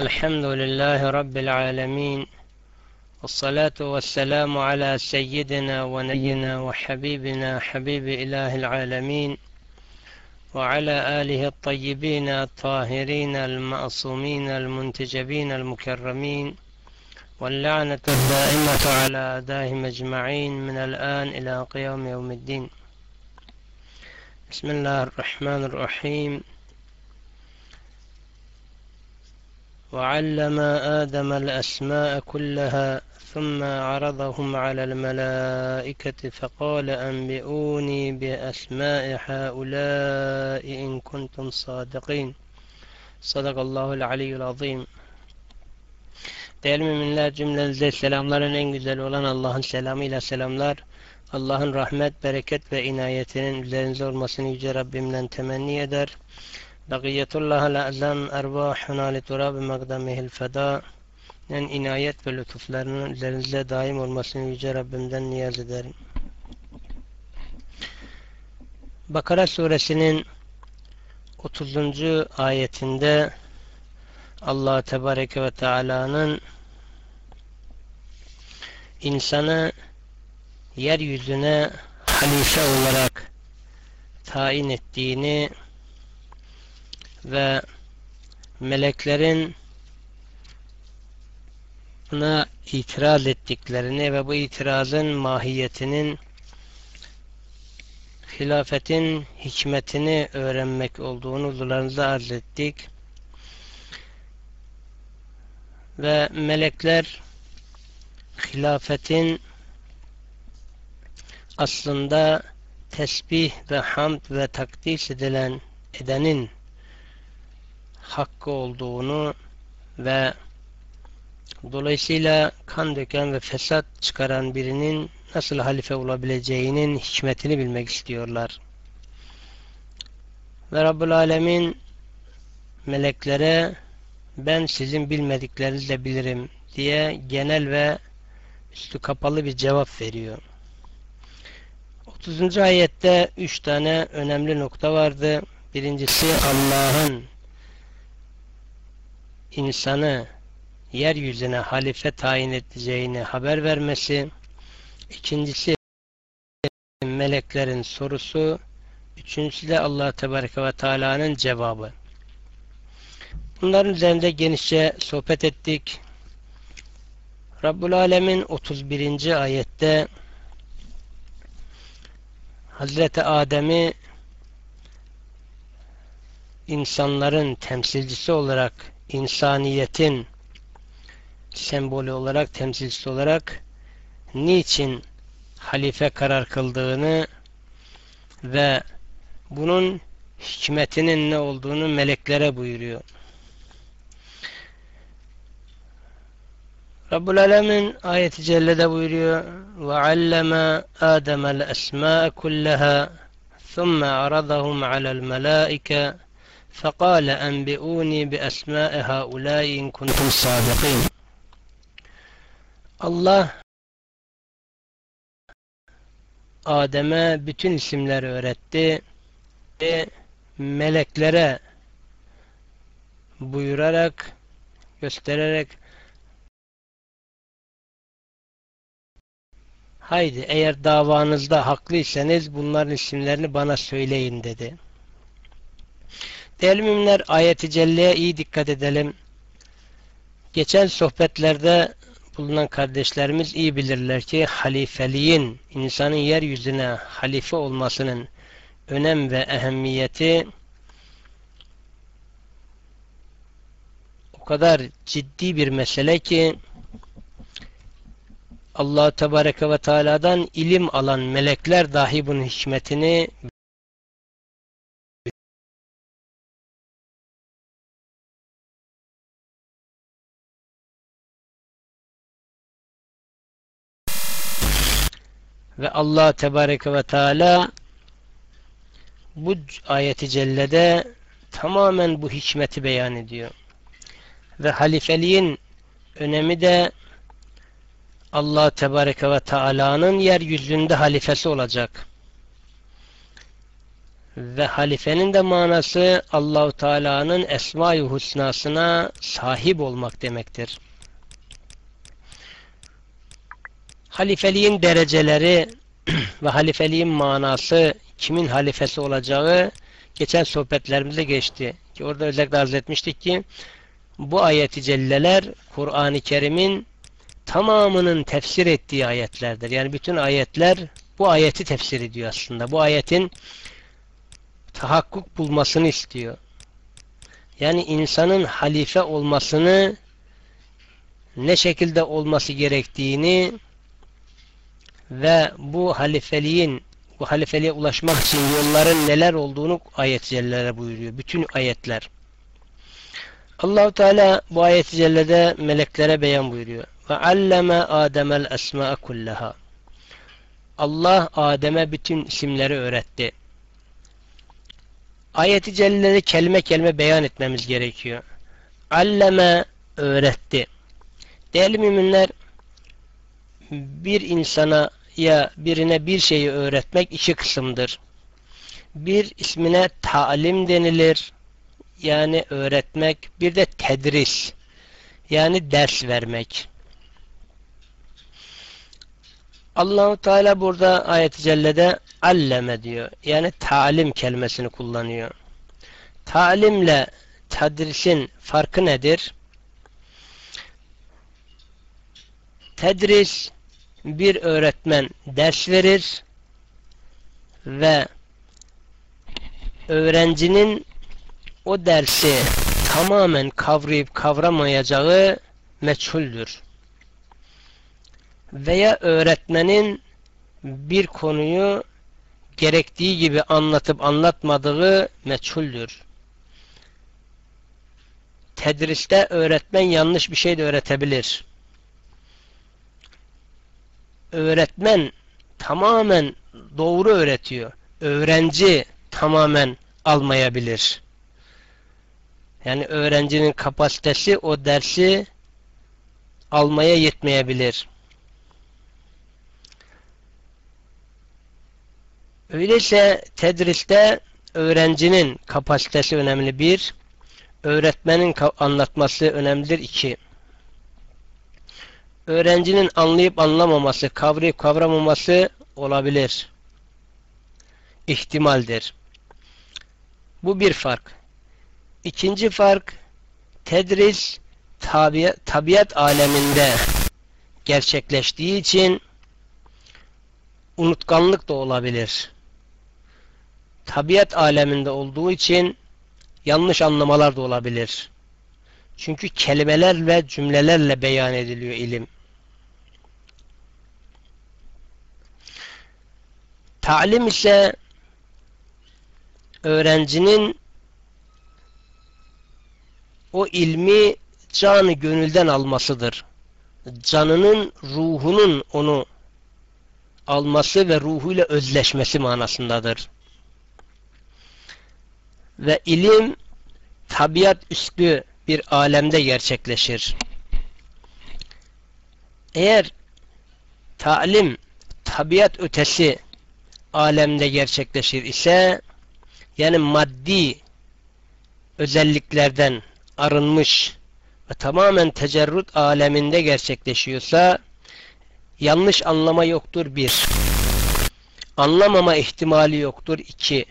الحمد لله رب العالمين والصلاة والسلام على سيدنا ونبينا وحبيبنا حبيب إله العالمين وعلى آله الطيبين الطاهرين المعصومين المنتجبين المكرمين واللعنة الدائمة على أعدائهم أجمعين من الآن إلى قيام يوم الدين. بسم الله الرحمن الرحيم. وعلم آدم الأسماء كلها ثم عرضهم على الملائكة فقال أنبئوني بأسماء هؤلاء إن كنتم صادقين صدق الله العلي العظيم Değerli müminler cümlenize selamların en güzel olan Allah'ın selamıyla selamlar. Allah'ın rahmet, bereket ve inayetinin üzerinize olmasını Yüce Rabbimden temenni eder. Bakiyetullah lazam ervahuna li turabi magdamihil feda en inayet ve lütuflarının üzerinizde daim olmasını Yüce Rabbimden niyaz ederim. Bakara suresinin 30. ayetinde Allah Tebareke ve Teala'nın insanı yeryüzüne halife olarak tayin ettiğini ve meleklerin buna itiraz ettiklerini ve bu itirazın mahiyetinin hilafetin hikmetini öğrenmek olduğunu huzurlarınıza arz ettik. Ve melekler hilafetin aslında tesbih ve hamd ve takdis edilen edenin hakkı olduğunu ve dolayısıyla kan döken ve fesat çıkaran birinin nasıl halife olabileceğinin hikmetini bilmek istiyorlar. Ve Rabbul Alemin meleklere ben sizin bilmediklerinizi de bilirim diye genel ve üstü kapalı bir cevap veriyor. 30. ayette üç tane önemli nokta vardı. Birincisi Allah'ın insanı yeryüzüne halife tayin edeceğini haber vermesi. İkincisi meleklerin sorusu. Üçüncüsü de Allah Tebareke ve Teala'nın cevabı. Bunların üzerinde genişçe sohbet ettik. Rabbul Alemin 31. ayette Hazreti Adem'i insanların temsilcisi olarak insaniyetin sembolü olarak temsilcisi olarak niçin halife karar kıldığını ve bunun hikmetinin ne olduğunu meleklere buyuruyor. Rabbul Alemin ayeti cellede buyuruyor ve alleme Adem'el esmâ'e kullaha ثم عرضهم على الملائكة فقال أنبئوني بأسماء هؤلاء إن كنتم صادقين Allah Adem'e bütün isimleri öğretti ve meleklere buyurarak göstererek haydi eğer davanızda haklıysanız bunların isimlerini bana söyleyin dedi. Değerli müminler ayeti celleye iyi dikkat edelim. Geçen sohbetlerde bulunan kardeşlerimiz iyi bilirler ki halifeliğin insanın yeryüzüne halife olmasının önem ve ehemmiyeti o kadar ciddi bir mesele ki Allah Tebareke ve Teala'dan ilim alan melekler dahi bunun hikmetini ve Allah Tebareke ve Teala bu ayeti cellede tamamen bu hikmeti beyan ediyor. Ve halifeliğin önemi de Allah Tebareke ve Teala'nın yeryüzünde halifesi olacak. Ve halifenin de manası Allahu Teala'nın esma-i husnasına sahip olmak demektir. Halifeliğin dereceleri ve halifeliğin manası kimin halifesi olacağı geçen sohbetlerimizde geçti. Ki orada özellikle arz etmiştik ki bu ayeti celleler Kur'an-ı Kerim'in tamamının tefsir ettiği ayetlerdir. Yani bütün ayetler bu ayeti tefsir ediyor aslında. Bu ayetin tahakkuk bulmasını istiyor. Yani insanın halife olmasını ne şekilde olması gerektiğini ve bu halifeliğin bu halifeliğe ulaşmak için yolların neler olduğunu ayet cellere buyuruyor. Bütün ayetler. Allahu Teala bu ayet cellede meleklere beyan buyuruyor. Ve alleme Adem'el esma'a kullaha. Allah Adem'e bütün isimleri öğretti. Ayeti kelime kelime beyan etmemiz gerekiyor. Alleme öğretti. Değerli müminler bir insana ya birine bir şeyi öğretmek iki kısımdır. Bir ismine talim denilir. Yani öğretmek. Bir de tedris. Yani ders vermek. Allahu Teala burada ayet-i cellede alleme diyor. Yani talim kelimesini kullanıyor. Talimle tedrisin farkı nedir? Tedris bir öğretmen ders verir ve öğrencinin o dersi tamamen kavrayıp kavramayacağı meçhuldür. Veya öğretmenin bir konuyu gerektiği gibi anlatıp anlatmadığı meçhuldür. Tedriste öğretmen yanlış bir şey de öğretebilir. Öğretmen tamamen doğru öğretiyor. Öğrenci tamamen almayabilir. Yani öğrencinin kapasitesi o dersi almaya yetmeyebilir. Öyleyse tedriste öğrencinin kapasitesi önemli bir, öğretmenin anlatması önemlidir iki. Öğrencinin anlayıp anlamaması, kavrayıp kavramaması olabilir. İhtimaldir. Bu bir fark. İkinci fark, tedris tabiat, tabiat aleminde gerçekleştiği için unutkanlık da olabilir. Tabiat aleminde olduğu için yanlış anlamalar da olabilir. Çünkü kelimeler ve cümlelerle beyan ediliyor ilim. Talim ise öğrencinin o ilmi canı gönülden almasıdır. Canının, ruhunun onu alması ve ruhuyla özleşmesi manasındadır. Ve ilim tabiat üstü bir alemde gerçekleşir. Eğer talim tabiat ötesi alemde gerçekleşir ise yani maddi özelliklerden arınmış ve tamamen tecerrüt aleminde gerçekleşiyorsa yanlış anlama yoktur bir. Anlamama ihtimali yoktur iki.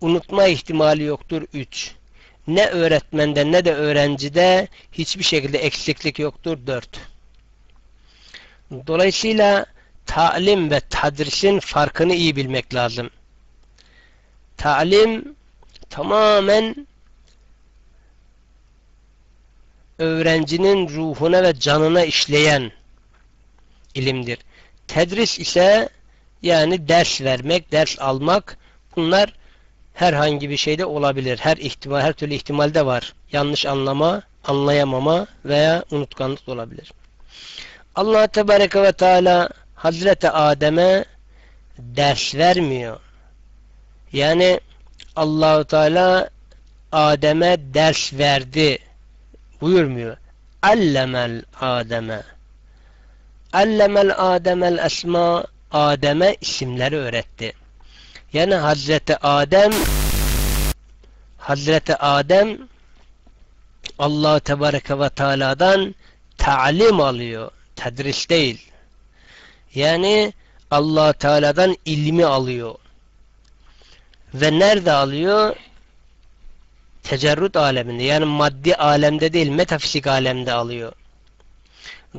Unutma ihtimali yoktur üç. Ne öğretmende ne de öğrencide hiçbir şekilde eksiklik yoktur dört. Dolayısıyla talim ve tadrisin farkını iyi bilmek lazım. Talim tamamen öğrencinin ruhuna ve canına işleyen ilimdir. Tedris ise yani ders vermek, ders almak bunlar herhangi bir şeyde olabilir. Her ihtimal, her türlü ihtimalde var. Yanlış anlama, anlayamama veya unutkanlık olabilir. Allah Tebareke ve Teala Hazreti Adem'e ders vermiyor. Yani Allahu Teala Adem'e ders verdi buyurmuyor. Allemel Adem'e Allemel Adem'el esma Adem'e isimleri öğretti. Yani Hazreti Adem Hazreti Adem Allah Tebareke ve Teala'dan talim alıyor. Tedris değil. Yani Allah Teala'dan ilmi alıyor. Ve nerede alıyor? Tecerrüt aleminde. Yani maddi alemde değil, metafizik alemde alıyor.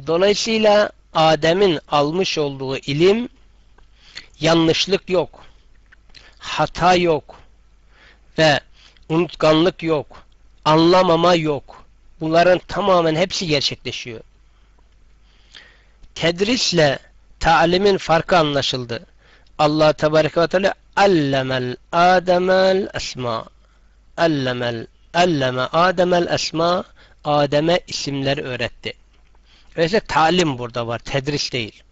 Dolayısıyla Adem'in almış olduğu ilim yanlışlık yok. Hata yok. Ve unutkanlık yok. Anlamama yok. Bunların tamamen hepsi gerçekleşiyor. Tedrisle talimin farkı anlaşıldı. Allah Tebareke ve Teala allemel ademel esma allemel alleme ademel esma Adem'e isimleri öğretti. Öyleyse talim burada var. Tedris değil.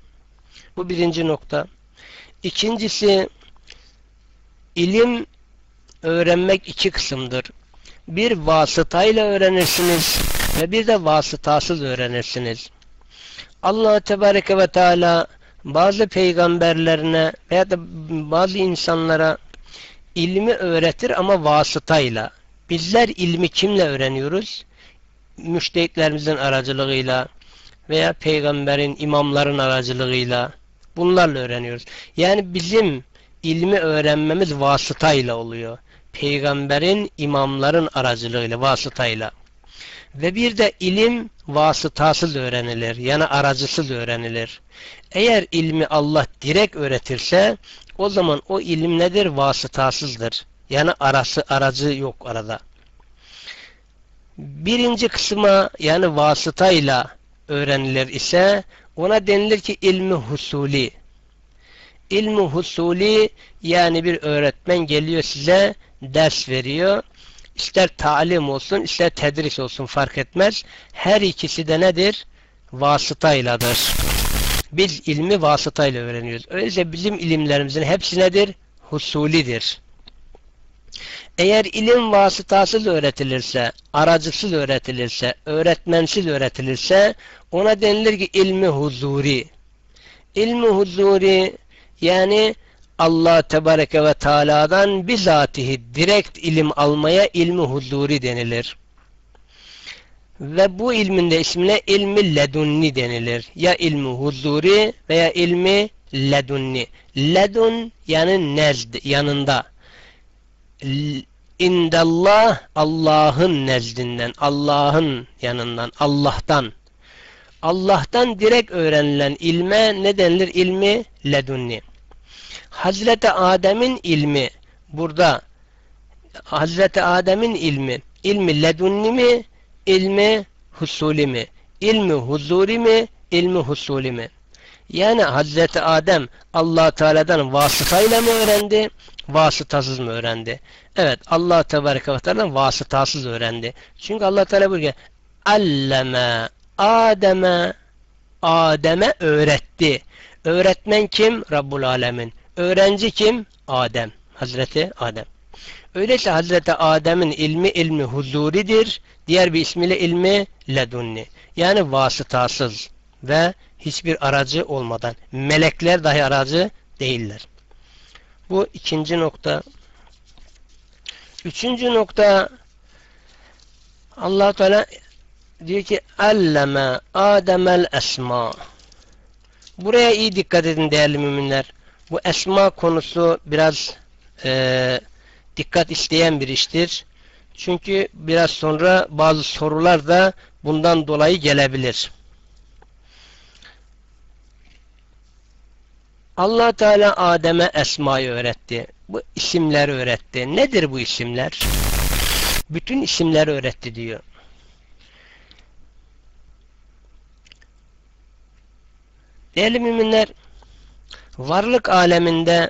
Bu birinci nokta. İkincisi ilim öğrenmek iki kısımdır. Bir vasıtayla öğrenirsiniz ve bir de vasıtasız öğrenirsiniz. Allah Tebareke ve Teala bazı peygamberlerine veya da bazı insanlara ilmi öğretir ama vasıtayla. Bizler ilmi kimle öğreniyoruz? Müştehitlerimizin aracılığıyla veya peygamberin, imamların aracılığıyla bunlarla öğreniyoruz. Yani bizim ilmi öğrenmemiz vasıtayla oluyor. Peygamberin, imamların aracılığıyla, vasıtayla. Ve bir de ilim vasıtasız öğrenilir. Yani aracısız öğrenilir. Eğer ilmi Allah direkt öğretirse o zaman o ilim nedir? Vasıtasızdır. Yani arası aracı yok arada. Birinci kısma yani vasıtayla öğrenilir ise ona denilir ki ilmi husuli. İlmi husuli yani bir öğretmen geliyor size ders veriyor. İster talim olsun ister tedris olsun fark etmez. Her ikisi de nedir? Vasıtayladır. Biz ilmi vasıtayla öğreniyoruz. Öyleyse bizim ilimlerimizin hepsi nedir? Husulidir. Eğer ilim vasıtasız öğretilirse, aracısız öğretilirse, öğretmensiz öğretilirse ona denilir ki ilmi huzuri. İlmi huzuri yani Allah Tebareke ve Teala'dan bizatihi direkt ilim almaya ilmi huzuri denilir. Ve bu ilmin de ismine ilmi ledunni denilir. Ya ilmi huzuri veya ilmi ledunni. Ledun yani nezd, yanında. İndallah Allah'ın nezdinden, Allah'ın yanından, Allah'tan. Allah'tan direkt öğrenilen ilme ne denilir? İlmi ledunni. Hazreti Adem'in ilmi burada. Hazreti Adem'in ilmi. İlmi ledunni mi ilmi husuli mi? İlmi huzuri mi ilmi husuli mi? Yani Hazreti Adem allah Teala'dan vasıtayla mı öğrendi vasıtasız mı öğrendi? Evet allah Tebareke ve Teala'dan vasıtasız öğrendi. Çünkü allah Teala buyuruyor alleme Adem'e Adem'e öğretti. Öğretmen kim? Rabbul Alemin Öğrenci kim? Adem. Hazreti Adem. Öyleyse Hazreti Adem'in ilmi ilmi huzuridir. Diğer bir ismiyle ilmi ledunni. Yani vasıtasız ve hiçbir aracı olmadan. Melekler dahi aracı değiller. Bu ikinci nokta. Üçüncü nokta allah Teala diyor ki alleme ademel esma buraya iyi dikkat edin değerli müminler bu esma konusu biraz e, dikkat isteyen bir iştir. Çünkü biraz sonra bazı sorular da bundan dolayı gelebilir. allah Teala Adem'e esmayı öğretti. Bu isimleri öğretti. Nedir bu isimler? Bütün isimleri öğretti diyor. Değerli müminler, varlık aleminde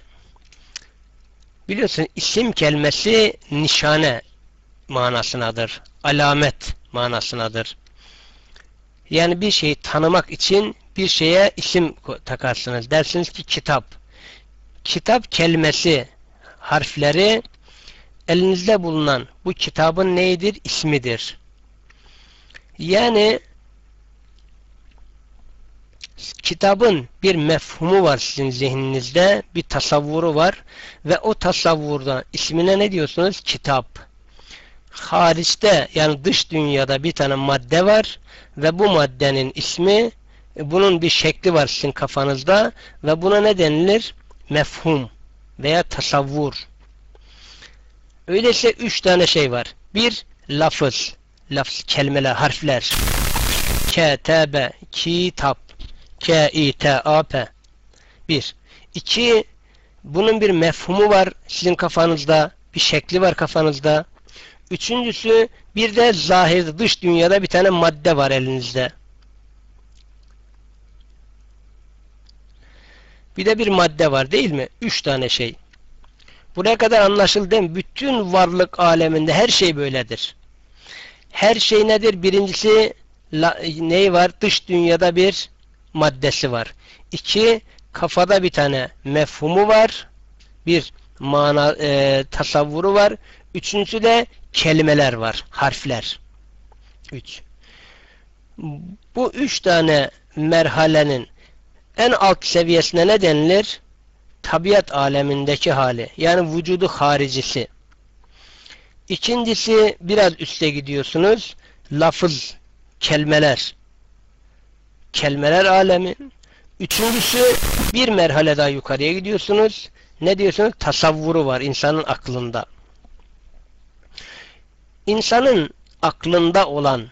biliyorsun isim kelimesi nişane manasınadır. Alamet manasınadır. Yani bir şeyi tanımak için bir şeye isim takarsınız. Dersiniz ki kitap. Kitap kelimesi harfleri elinizde bulunan bu kitabın neydir? İsmidir. Yani kitabın bir mefhumu var sizin zihninizde, bir tasavvuru var ve o tasavvurda ismine ne diyorsunuz? Kitap. Hariçte yani dış dünyada bir tane madde var ve bu maddenin ismi bunun bir şekli var sizin kafanızda ve buna ne denilir? Mefhum veya tasavvur. Öyleyse üç tane şey var. Bir, lafız. Lafız, kelimeler, harfler. Ketebe, kitap. K-I-T-A-P. Bir. İki, bunun bir mefhumu var sizin kafanızda. Bir şekli var kafanızda. Üçüncüsü, bir de zahir, dış dünyada bir tane madde var elinizde. Bir de bir madde var değil mi? Üç tane şey. Buraya kadar anlaşıldı mi? Bütün varlık aleminde her şey böyledir. Her şey nedir? Birincisi neyi var? Dış dünyada bir maddesi var. İki, kafada bir tane mefhumu var. Bir, mana e, tasavvuru var. Üçüncüsü de kelimeler var, harfler. Üç. Bu üç tane merhalenin en alt seviyesine ne denilir? Tabiat alemindeki hali. Yani vücudu haricisi. İkincisi biraz üste gidiyorsunuz. Lafız, kelimeler. Kelimeler alemi. Üçüncüsü bir merhale daha yukarıya gidiyorsunuz. Ne diyorsunuz? Tasavvuru var insanın aklında. İnsanın aklında olan,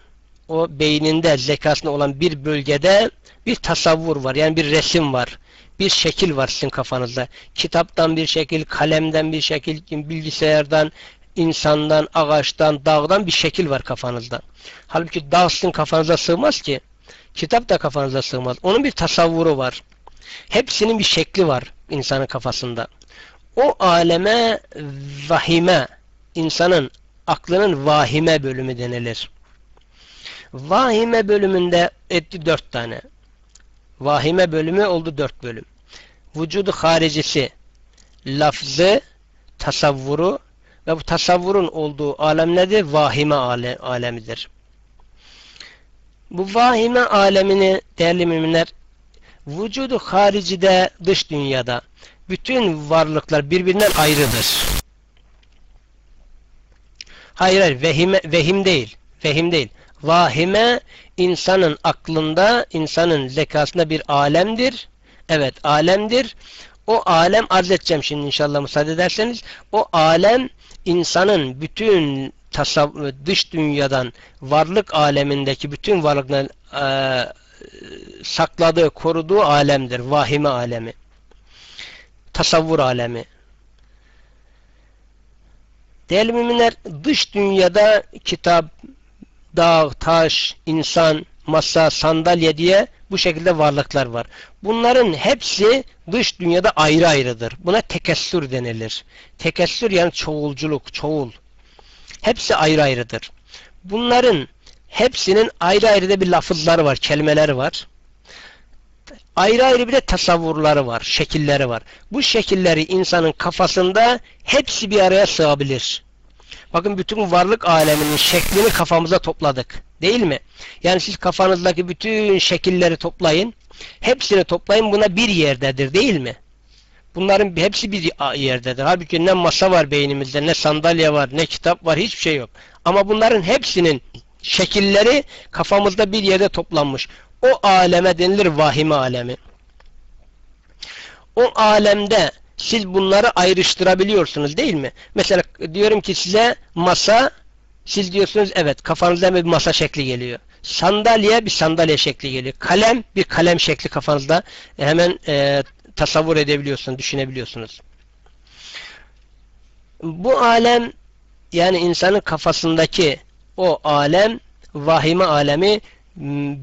o beyninde, zekasında olan bir bölgede bir tasavvur var. Yani bir resim var. Bir şekil var sizin kafanızda. Kitaptan bir şekil, kalemden bir şekil, bilgisayardan, insandan, ağaçtan, dağdan bir şekil var kafanızda. Halbuki dağ sizin kafanıza sığmaz ki. Kitap da kafanıza sığmaz. Onun bir tasavvuru var. Hepsinin bir şekli var insanın kafasında. O aleme vahime, insanın aklının vahime bölümü denilir. Vahime bölümünde etti dört tane. Vahime bölümü oldu dört bölüm. Vücudu haricisi, lafzı, tasavvuru ve bu tasavvurun olduğu alem nedir? Vahime ale alemidir. Bu vahime alemini değerli müminler vücudu haricide dış dünyada bütün varlıklar birbirinden ayrıdır. Hayır hayır vehime, vehim değil. Vehim değil. Vahime insanın aklında, insanın zekasında bir alemdir. Evet alemdir. O alem arz edeceğim şimdi inşallah müsaade ederseniz. O alem insanın bütün dış dünyadan varlık alemindeki bütün varlıkların e, sakladığı, koruduğu alemdir. Vahime alemi. Tasavvur alemi. Değerli müminler dış dünyada kitap, dağ, taş, insan, masa, sandalye diye bu şekilde varlıklar var. Bunların hepsi dış dünyada ayrı ayrıdır. Buna tekessür denilir. Tekessür yani çoğulculuk, çoğul. Hepsi ayrı ayrıdır. Bunların hepsinin ayrı ayrı da bir lafızları var, kelimeleri var. Ayrı ayrı bir de tasavvurları var, şekilleri var. Bu şekilleri insanın kafasında hepsi bir araya sığabilir. Bakın bütün varlık aleminin şeklini kafamıza topladık. Değil mi? Yani siz kafanızdaki bütün şekilleri toplayın. Hepsini toplayın buna bir yerdedir değil mi? Bunların hepsi bir yerdedir. Halbuki ne masa var beynimizde, ne sandalye var, ne kitap var, hiçbir şey yok. Ama bunların hepsinin şekilleri kafamızda bir yerde toplanmış. O aleme denilir vahime alemi. O alemde siz bunları ayrıştırabiliyorsunuz değil mi? Mesela diyorum ki size masa siz diyorsunuz evet kafanızda bir masa şekli geliyor. Sandalye bir sandalye şekli geliyor. Kalem bir kalem şekli kafanızda hemen e, tasavvur edebiliyorsunuz, düşünebiliyorsunuz. Bu alem yani insanın kafasındaki o alem vahime alemi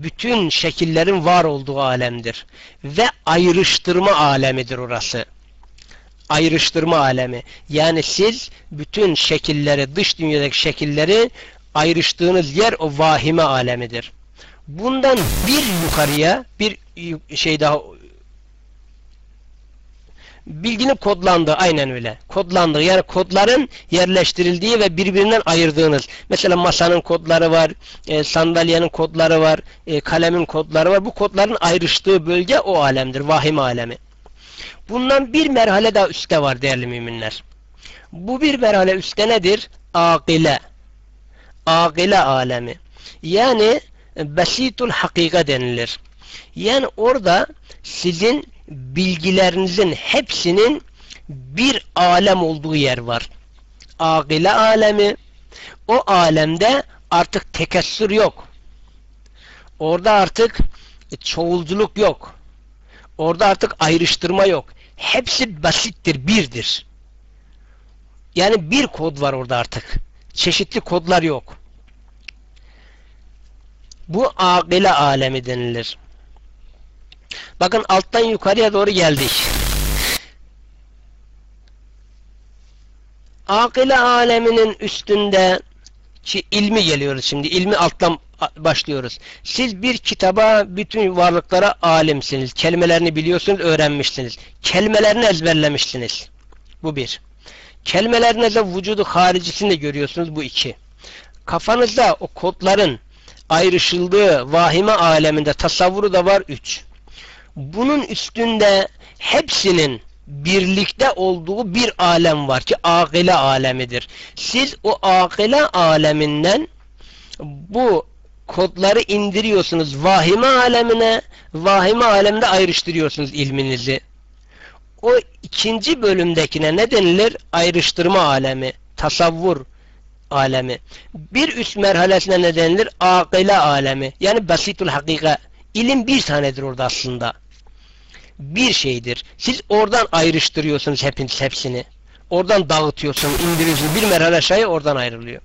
bütün şekillerin var olduğu alemdir. Ve ayrıştırma alemidir orası. Ayrıştırma alemi. Yani siz bütün şekilleri, dış dünyadaki şekilleri ayrıştığınız yer o vahime alemidir. Bundan bir yukarıya bir şey daha bilginin kodlandığı aynen öyle. Kodlandığı yani kodların yerleştirildiği ve birbirinden ayırdığınız. Mesela masanın kodları var, e, sandalyenin kodları var, e, kalemin kodları var. Bu kodların ayrıştığı bölge o alemdir. Vahim alemi. Bundan bir merhale daha üstte var değerli müminler. Bu bir merhale üstte nedir? Akile. Akile alemi. Yani besitul hakika denilir. Yani orada sizin bilgilerinizin hepsinin bir alem olduğu yer var. Agile alemi. O alemde artık tekessür yok. Orada artık çoğulculuk yok. Orada artık ayrıştırma yok. Hepsi basittir, birdir. Yani bir kod var orada artık. Çeşitli kodlar yok. Bu agile alemi denilir. Bakın alttan yukarıya doğru geldik. Akile aleminin üstünde ki ilmi geliyoruz şimdi. İlmi alttan başlıyoruz. Siz bir kitaba, bütün varlıklara alimsiniz. Kelimelerini biliyorsunuz, öğrenmişsiniz. Kelimelerini ezberlemişsiniz. Bu bir. Kelimelerinizde vücudu haricisinde görüyorsunuz bu iki. Kafanızda o kodların ayrışıldığı vahime aleminde tasavvuru da var üç. Bunun üstünde hepsinin birlikte olduğu bir alem var ki akile alemidir. Siz o akile aleminden bu kodları indiriyorsunuz vahime alemine, vahime alemde ayrıştırıyorsunuz ilminizi. O ikinci bölümdekine ne denilir? Ayrıştırma alemi, tasavvur alemi. Bir üst merhalesine ne denilir? Akile alemi. Yani basitul hakika. İlim bir tanedir orada aslında. Bir şeydir. Siz oradan ayrıştırıyorsunuz hepiniz hepsini. Oradan dağıtıyorsunuz, indiriyorsunuz. Bir merhale aşağıya oradan ayrılıyor.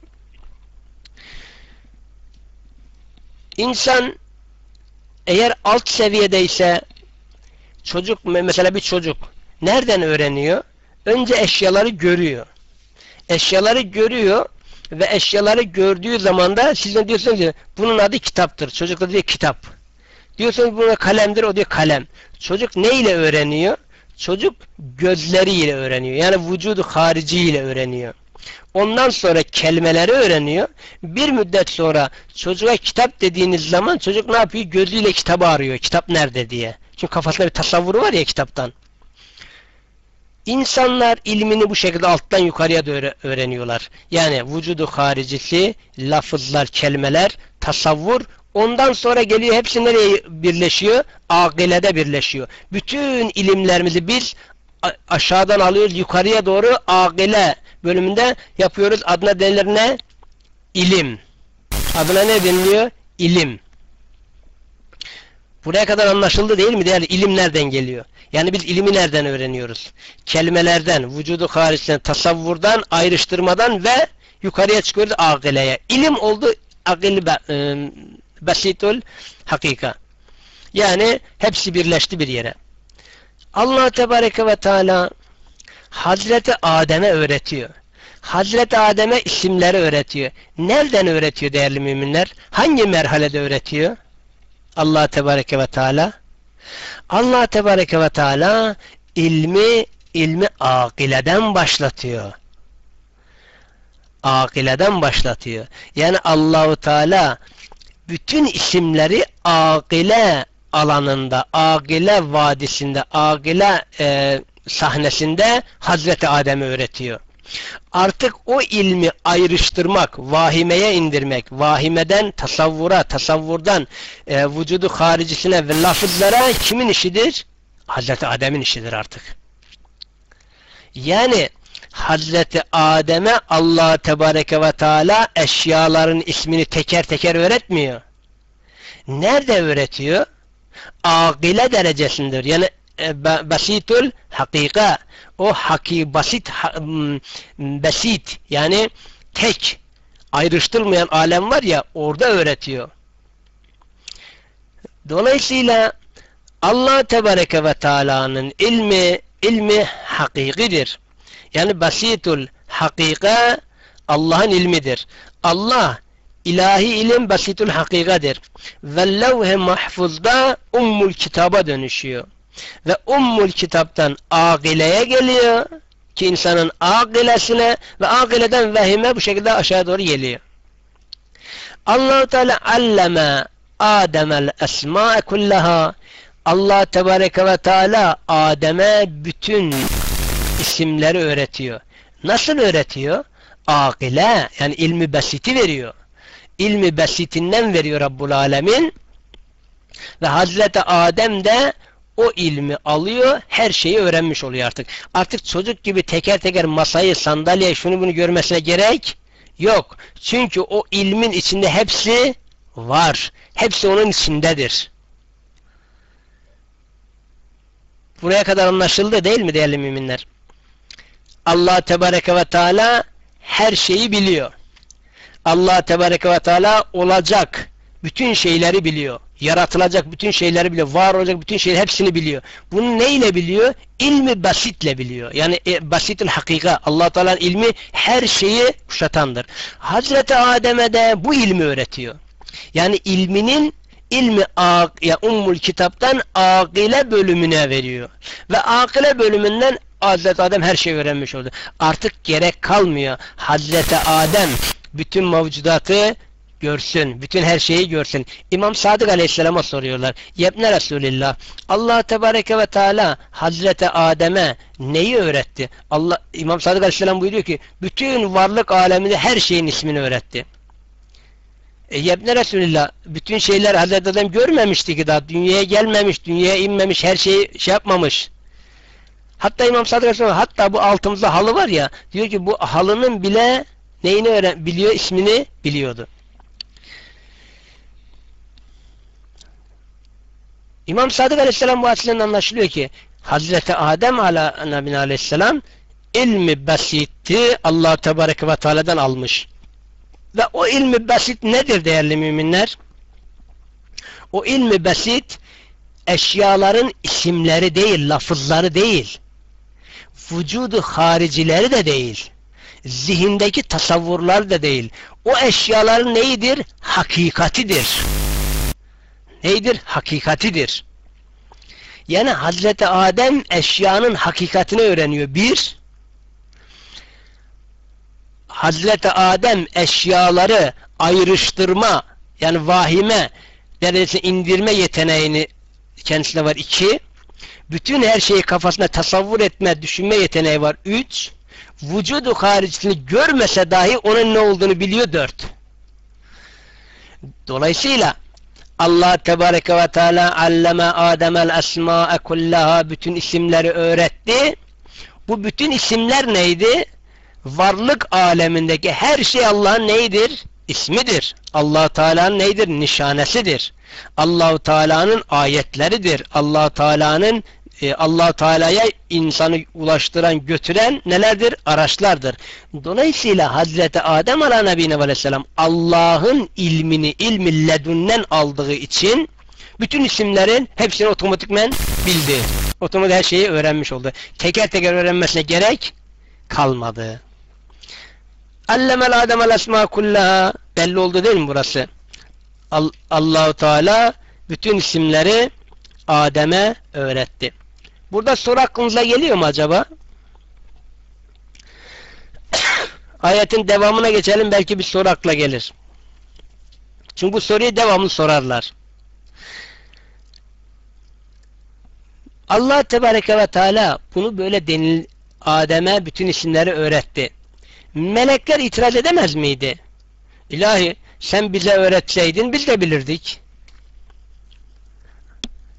İnsan eğer alt seviyedeyse çocuk mesela bir çocuk nereden öğreniyor? Önce eşyaları görüyor. Eşyaları görüyor ve eşyaları gördüğü zaman da siz ne diyorsunuz bunun adı kitaptır. Çocuk da diyor kitap. Diyorsunuz buna kalemdir o diyor kalem. Çocuk ne ile öğreniyor? Çocuk gözleriyle öğreniyor. Yani vücudu harici ile öğreniyor. Ondan sonra kelimeleri öğreniyor. Bir müddet sonra çocuğa kitap dediğiniz zaman çocuk ne yapıyor? Gözüyle kitabı arıyor. Kitap nerede diye. Çünkü kafasında bir tasavvuru var ya kitaptan. İnsanlar ilmini bu şekilde alttan yukarıya da öğreniyorlar. Yani vücudu haricisi, lafızlar, kelimeler, tasavvur ondan sonra geliyor hepsi nereye birleşiyor? Akilede birleşiyor. Bütün ilimlerimizi biz aşağıdan alıyoruz yukarıya doğru akile bölümünde yapıyoruz. Adına denilir ne? İlim. Adına ne deniliyor? İlim. Buraya kadar anlaşıldı değil mi? Değerli ilim nereden geliyor? Yani biz ilimi nereden öğreniyoruz? Kelimelerden, vücudu haricinde, tasavvurdan, ayrıştırmadan ve yukarıya çıkıyoruz akileye. İlim oldu akil e, basitul hakika. Yani hepsi birleşti bir yere. Allah Tebareke ve Teala Hazreti Adem'e öğretiyor. Hazreti Adem'e isimleri öğretiyor. Nereden öğretiyor değerli müminler? Hangi merhalede öğretiyor? Allah Tebareke ve Teala Allah Tebareke ve Teala ilmi ilmi akileden başlatıyor. Akileden başlatıyor. Yani Allahu Teala bütün isimleri akile alanında, akile vadisinde, akile e, sahnesinde Hazreti Adem'e öğretiyor. Artık o ilmi ayrıştırmak, vahimeye indirmek, vahimeden tasavvura, tasavvurdan e, vücudu haricisine ve lafızlara kimin işidir? Hazreti Adem'in işidir artık. Yani Hazreti Adem'e Allah Tebareke ve Teala eşyaların ismini teker teker öğretmiyor. Nerede öğretiyor? Akile derecesindir. Yani e, basitul hakika o haki basit basit yani tek ayrıştırılmayan alem var ya orada öğretiyor. Dolayısıyla Allah Tebareke ve Teala'nın ilmi ilmi hakikidir. Yani basitul hakika Allah'ın ilmidir. Allah ilahi ilim basitul hakikadır. Ve levh-i mahfuzda ummul kitaba dönüşüyor. Ve ummul kitaptan akileye geliyor ki insanın akilesine ve akileden vehime bu şekilde aşağı doğru geliyor. Allah Teala alleme Adem'el esma kullaha Allah Tebareke ve Teala Adem'e bütün isimleri öğretiyor. Nasıl öğretiyor? Akile yani ilmi besiti veriyor. İlmi besitinden veriyor Rabbul Alemin ve Hazreti Adem de o ilmi alıyor, her şeyi öğrenmiş oluyor artık. Artık çocuk gibi teker teker masayı, sandalyeyi, şunu bunu görmesine gerek yok. Çünkü o ilmin içinde hepsi var. Hepsi onun içindedir. Buraya kadar anlaşıldı değil mi değerli müminler? Allah Tebareke ve Teala her şeyi biliyor. Allah Tebareke ve Teala olacak bütün şeyleri biliyor. Yaratılacak bütün şeyleri biliyor. Var olacak bütün şeyleri hepsini biliyor. Bunu neyle biliyor? İlmi basitle biliyor. Yani e, basitil hakika. allah Teala'nın ilmi her şeyi kuşatandır. Hazreti Adem'e de bu ilmi öğretiyor. Yani ilminin ilmi ya ummul kitaptan akile bölümüne veriyor. Ve akile bölümünden Hazreti Adem her şeyi öğrenmiş oldu. Artık gerek kalmıyor. Hazreti Adem bütün mevcudatı görsün. Bütün her şeyi görsün. İmam Sadık Aleyhisselam'a soruyorlar. Yebne Resulillah. Allah Tebareke ve Teala Hazreti Adem'e neyi öğretti? Allah İmam Sadık Aleyhisselam buyuruyor ki bütün varlık aleminde her şeyin ismini öğretti. E, Yebne Resulillah bütün şeyler Hazreti Adem görmemişti ki daha dünyaya gelmemiş, dünyaya inmemiş, her şeyi şey yapmamış. Hatta İmam Sadık Aleyhisselam hatta bu altımızda halı var ya diyor ki bu halının bile neyini öğren biliyor ismini biliyordu. İmam Sadık Aleyhisselam bu hadisinden anlaşılıyor ki Hazreti Adem ala Nabine Aleyhisselam ilmi basitti Allah Tebareke ve Teala'dan almış. Ve o ilmi basit nedir değerli müminler? O ilmi basit eşyaların isimleri değil, lafızları değil. Vücudu haricileri de değil. Zihindeki tasavvurlar da değil. O eşyaların neyidir? Hakikatidir. Neydir? Hakikatidir. Yani Hazreti Adem eşyanın hakikatini öğreniyor. Bir, Hazreti Adem eşyaları ayrıştırma yani vahime derecesine indirme yeteneğini kendisine var. iki bütün her şeyi kafasına tasavvur etme, düşünme yeteneği var. Üç, vücudu haricisini görmese dahi onun ne olduğunu biliyor. Dört. Dolayısıyla Allah Tebareke ve Teala alleme Adem'el esma'e kullaha bütün isimleri öğretti. Bu bütün isimler neydi? Varlık alemindeki her şey Allah'ın neydir? İsmidir. allah Teala'nın neydir? Nişanesidir. Allahu Teala'nın ayetleridir. allah Teala'nın e, allah Teala'ya insanı ulaştıran, götüren nelerdir? Araçlardır. Dolayısıyla Hazreti Adem Aleyhisselam Allah'ın ilmini, ilmi ledünnen aldığı için bütün isimlerin hepsini otomatikmen bildi. Otomatik her şeyi öğrenmiş oldu. Teker teker öğrenmesine gerek kalmadı. Allemel Adem esma kullaha belli oldu değil mi burası? All Allahu Teala bütün isimleri Adem'e öğretti. Burada soru aklınıza geliyor mu acaba? Ayetin devamına geçelim belki bir soru akla gelir. Çünkü soruyu devamlı sorarlar. Allah Tebareke ve Teala bunu böyle denil Adem'e bütün isimleri öğretti. Melekler itiraz edemez miydi? İlahi sen bize öğretseydin biz de bilirdik.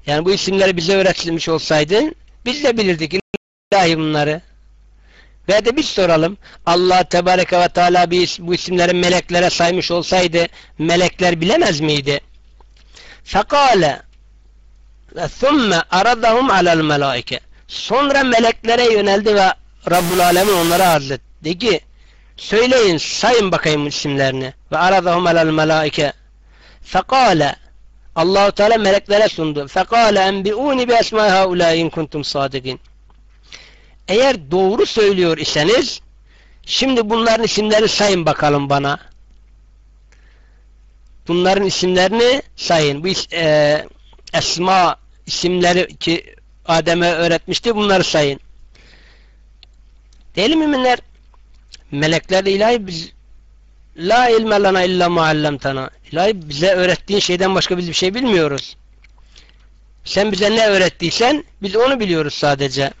Yani bu isimleri bize öğretilmiş olsaydın biz de bilirdik ilahi bunları. Ve de biz soralım. Allah Tebareke ve Teala bu isimleri meleklere saymış olsaydı melekler bilemez miydi? Fekale ve thumme aradahum alel melaike. Sonra meleklere yöneldi ve Rabbul Alemin onlara arz etti ki söyleyin sayın bakayım isimlerini ve aradahum alel melaike. Fekale Allahu Teala meleklere sundu. Fekale enbiuni bi esma haula in kuntum sadikin. Eğer doğru söylüyor iseniz şimdi bunların isimleri sayın bakalım bana. Bunların isimlerini sayın. Bu e, esma isimleri ki Adem'e öğretmişti bunları sayın. Değil müminler? Melekler ilahi biz La ilme lana illa muallemtana. İlahi bize öğrettiğin şeyden başka biz bir şey bilmiyoruz. Sen bize ne öğrettiysen biz onu biliyoruz sadece.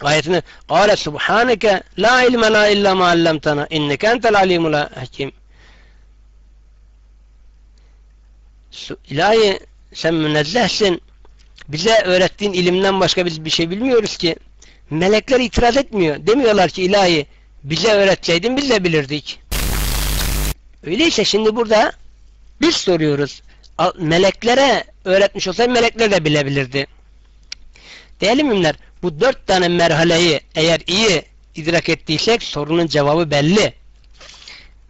Ayetini Kale subhaneke la ilme la illa muallemtana inneke entel alimul hakim. İlahi sen münezzehsin. Bize öğrettiğin ilimden başka biz bir şey bilmiyoruz ki. Melekler itiraz etmiyor. Demiyorlar ki ilahi bize öğretseydin biz de bilirdik. Öyleyse şimdi burada biz soruyoruz. Meleklere öğretmiş olsaydı melekler de bilebilirdi. Değerli müminler bu dört tane merhaleyi eğer iyi idrak ettiysek sorunun cevabı belli.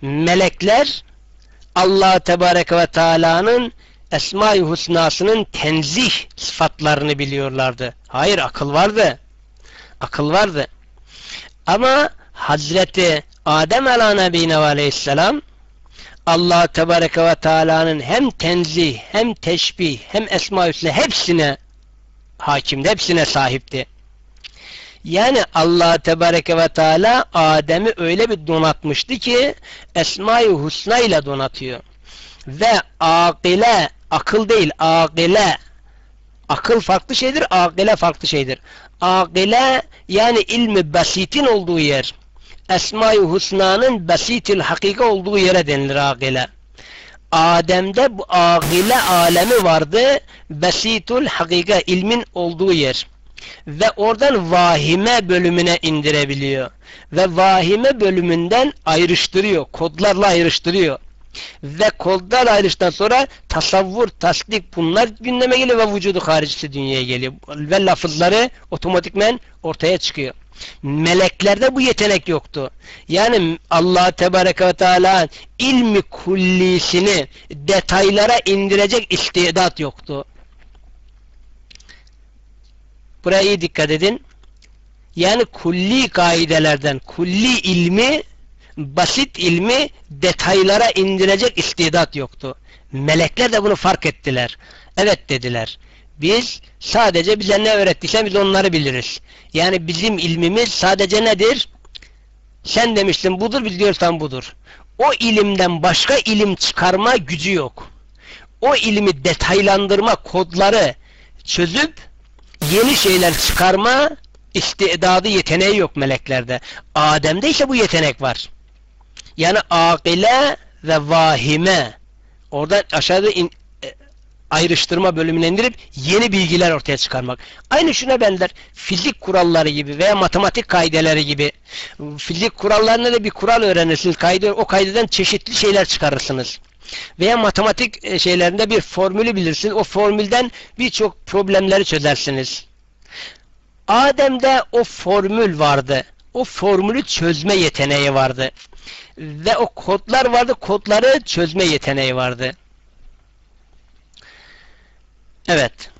Melekler Allah Tebareke ve Teala'nın Esma-i Husna'sının tenzih sıfatlarını biliyorlardı. Hayır akıl vardı. Akıl vardı. Ama Hazreti Adem ala nebine aleyhisselam Allah Tebareke ve Teala'nın hem tenzih hem teşbih hem esma hepsine hepsine hakimdi, hepsine sahipti. Yani Allah Tebareke ve Teala Adem'i öyle bir donatmıştı ki Esma-i Husna ile donatıyor. Ve akile, akıl değil akile, akıl farklı şeydir, akile farklı şeydir. Akile yani ilmi basitin olduğu yer. Esma-i Husna'nın basitil hakika olduğu yere denilir akile. Adem'de bu agile alemi vardı. Besitul hakika ilmin olduğu yer. Ve oradan vahime bölümüne indirebiliyor. Ve vahime bölümünden ayrıştırıyor. Kodlarla ayrıştırıyor. Ve kodlar ayrıştıktan sonra tasavvur, tasdik bunlar gündeme geliyor ve vücudu haricisi dünyaya geliyor. Ve lafızları otomatikmen ortaya çıkıyor. Meleklerde bu yetenek yoktu. Yani Allah Tebareke ve Teala ilmi kullisini detaylara indirecek istidat yoktu. Buraya iyi dikkat edin. Yani kulli kaidelerden, kulli ilmi, basit ilmi detaylara indirecek istidat yoktu. Melekler de bunu fark ettiler. Evet dediler. Biz sadece bize ne öğrettiyse biz onları biliriz. Yani bizim ilmimiz sadece nedir? Sen demiştin budur biz diyorsan budur. O ilimden başka ilim çıkarma gücü yok. O ilmi detaylandırma kodları çözüp yeni şeyler çıkarma istidadı yeteneği yok meleklerde. Adem'de ise bu yetenek var. Yani akile ve vahime orada aşağıda in, ayrıştırma bölümüne indirip yeni bilgiler ortaya çıkarmak. Aynı şuna benzer. Fizik kuralları gibi veya matematik kaideleri gibi. Fizik kurallarında da bir kural öğrenirsiniz. Kaydı, o kaydeden çeşitli şeyler çıkarırsınız. Veya matematik e, şeylerinde bir formülü bilirsiniz. O formülden birçok problemleri çözersiniz. Adem'de o formül vardı. O formülü çözme yeteneği vardı. Ve o kodlar vardı. Kodları çözme yeteneği vardı. Evet.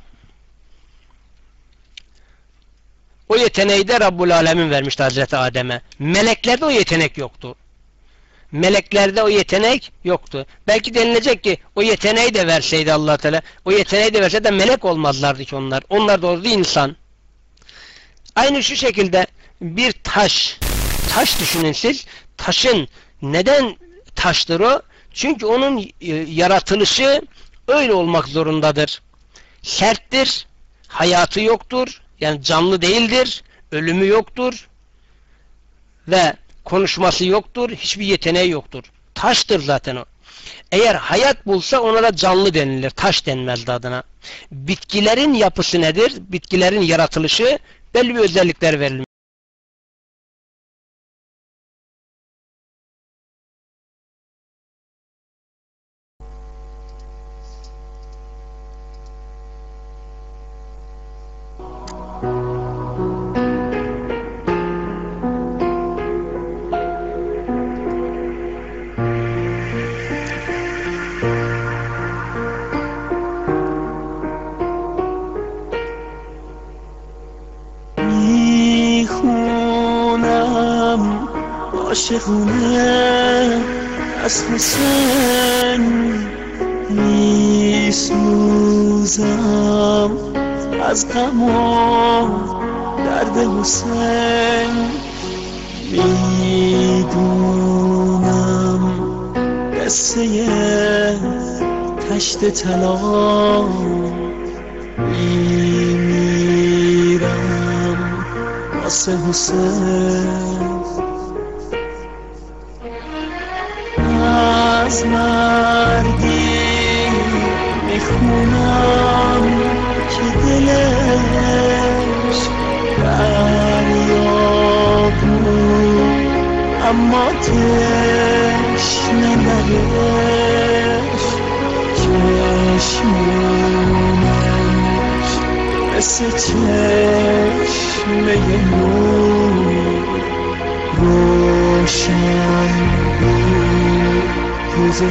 O yeteneği de Rabbul Alemin vermişti Hazreti Adem'e. Meleklerde o yetenek yoktu. Meleklerde o yetenek yoktu. Belki denilecek ki o yeteneği de verseydi allah Teala, o yeteneği de verse de melek olmazlardı ki onlar. Onlar da oldu insan. Aynı şu şekilde bir taş, taş düşünün siz, taşın neden taştır o? Çünkü onun yaratılışı öyle olmak zorundadır serttir, hayatı yoktur, yani canlı değildir, ölümü yoktur ve konuşması yoktur, hiçbir yeteneği yoktur. Taştır zaten o. Eğer hayat bulsa ona da canlı denilir, taş denmezdi adına. Bitkilerin yapısı nedir? Bitkilerin yaratılışı belli bir özellikler verilir. از غم و درد حسین می‌دونم. قصه تشت طلا میمیرم. واسه حسین. از مردی اما تشنه لبش چشمونش مثل چشمه نور روشن بود روز و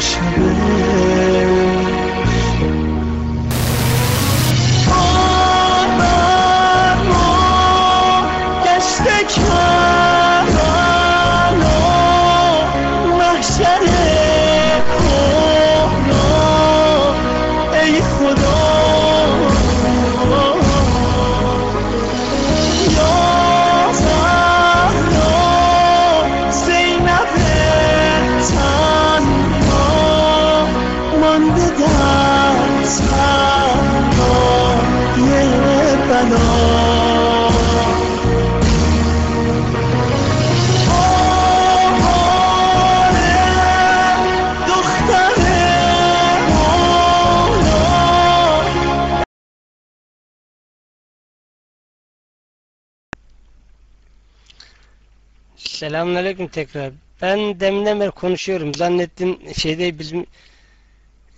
Selamünaleyküm tekrar. Ben deminden beri konuşuyorum. Zannettim şeyde bizim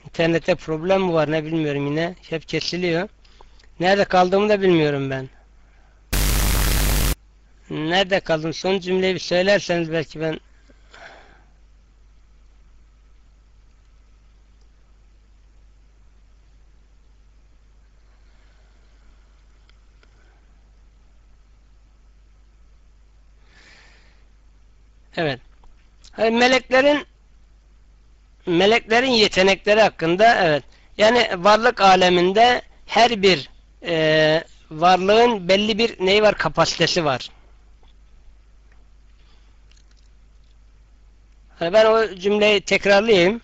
internette problem mi var ne bilmiyorum yine. Hep kesiliyor. Nerede kaldığımı da bilmiyorum ben. Nerede kaldım? Son cümleyi bir söylerseniz belki ben Evet. Hayır, meleklerin meleklerin yetenekleri hakkında evet. Yani varlık aleminde her bir e, varlığın belli bir neyi var? Kapasitesi var. Hani ben o cümleyi tekrarlayayım.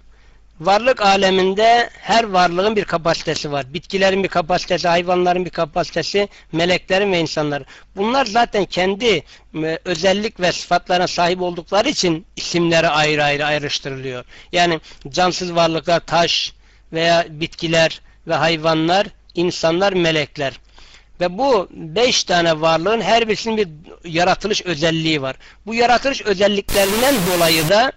Varlık aleminde her varlığın bir kapasitesi var. Bitkilerin bir kapasitesi, hayvanların bir kapasitesi, meleklerin ve insanların. Bunlar zaten kendi e, özellik ve sıfatlarına sahip oldukları için isimleri ayrı ayrı ayrıştırılıyor. Yani cansız varlıklar, taş veya bitkiler ve hayvanlar, insanlar, melekler. Ve bu beş tane varlığın her birisinin bir yaratılış özelliği var. Bu yaratılış özelliklerinden dolayı da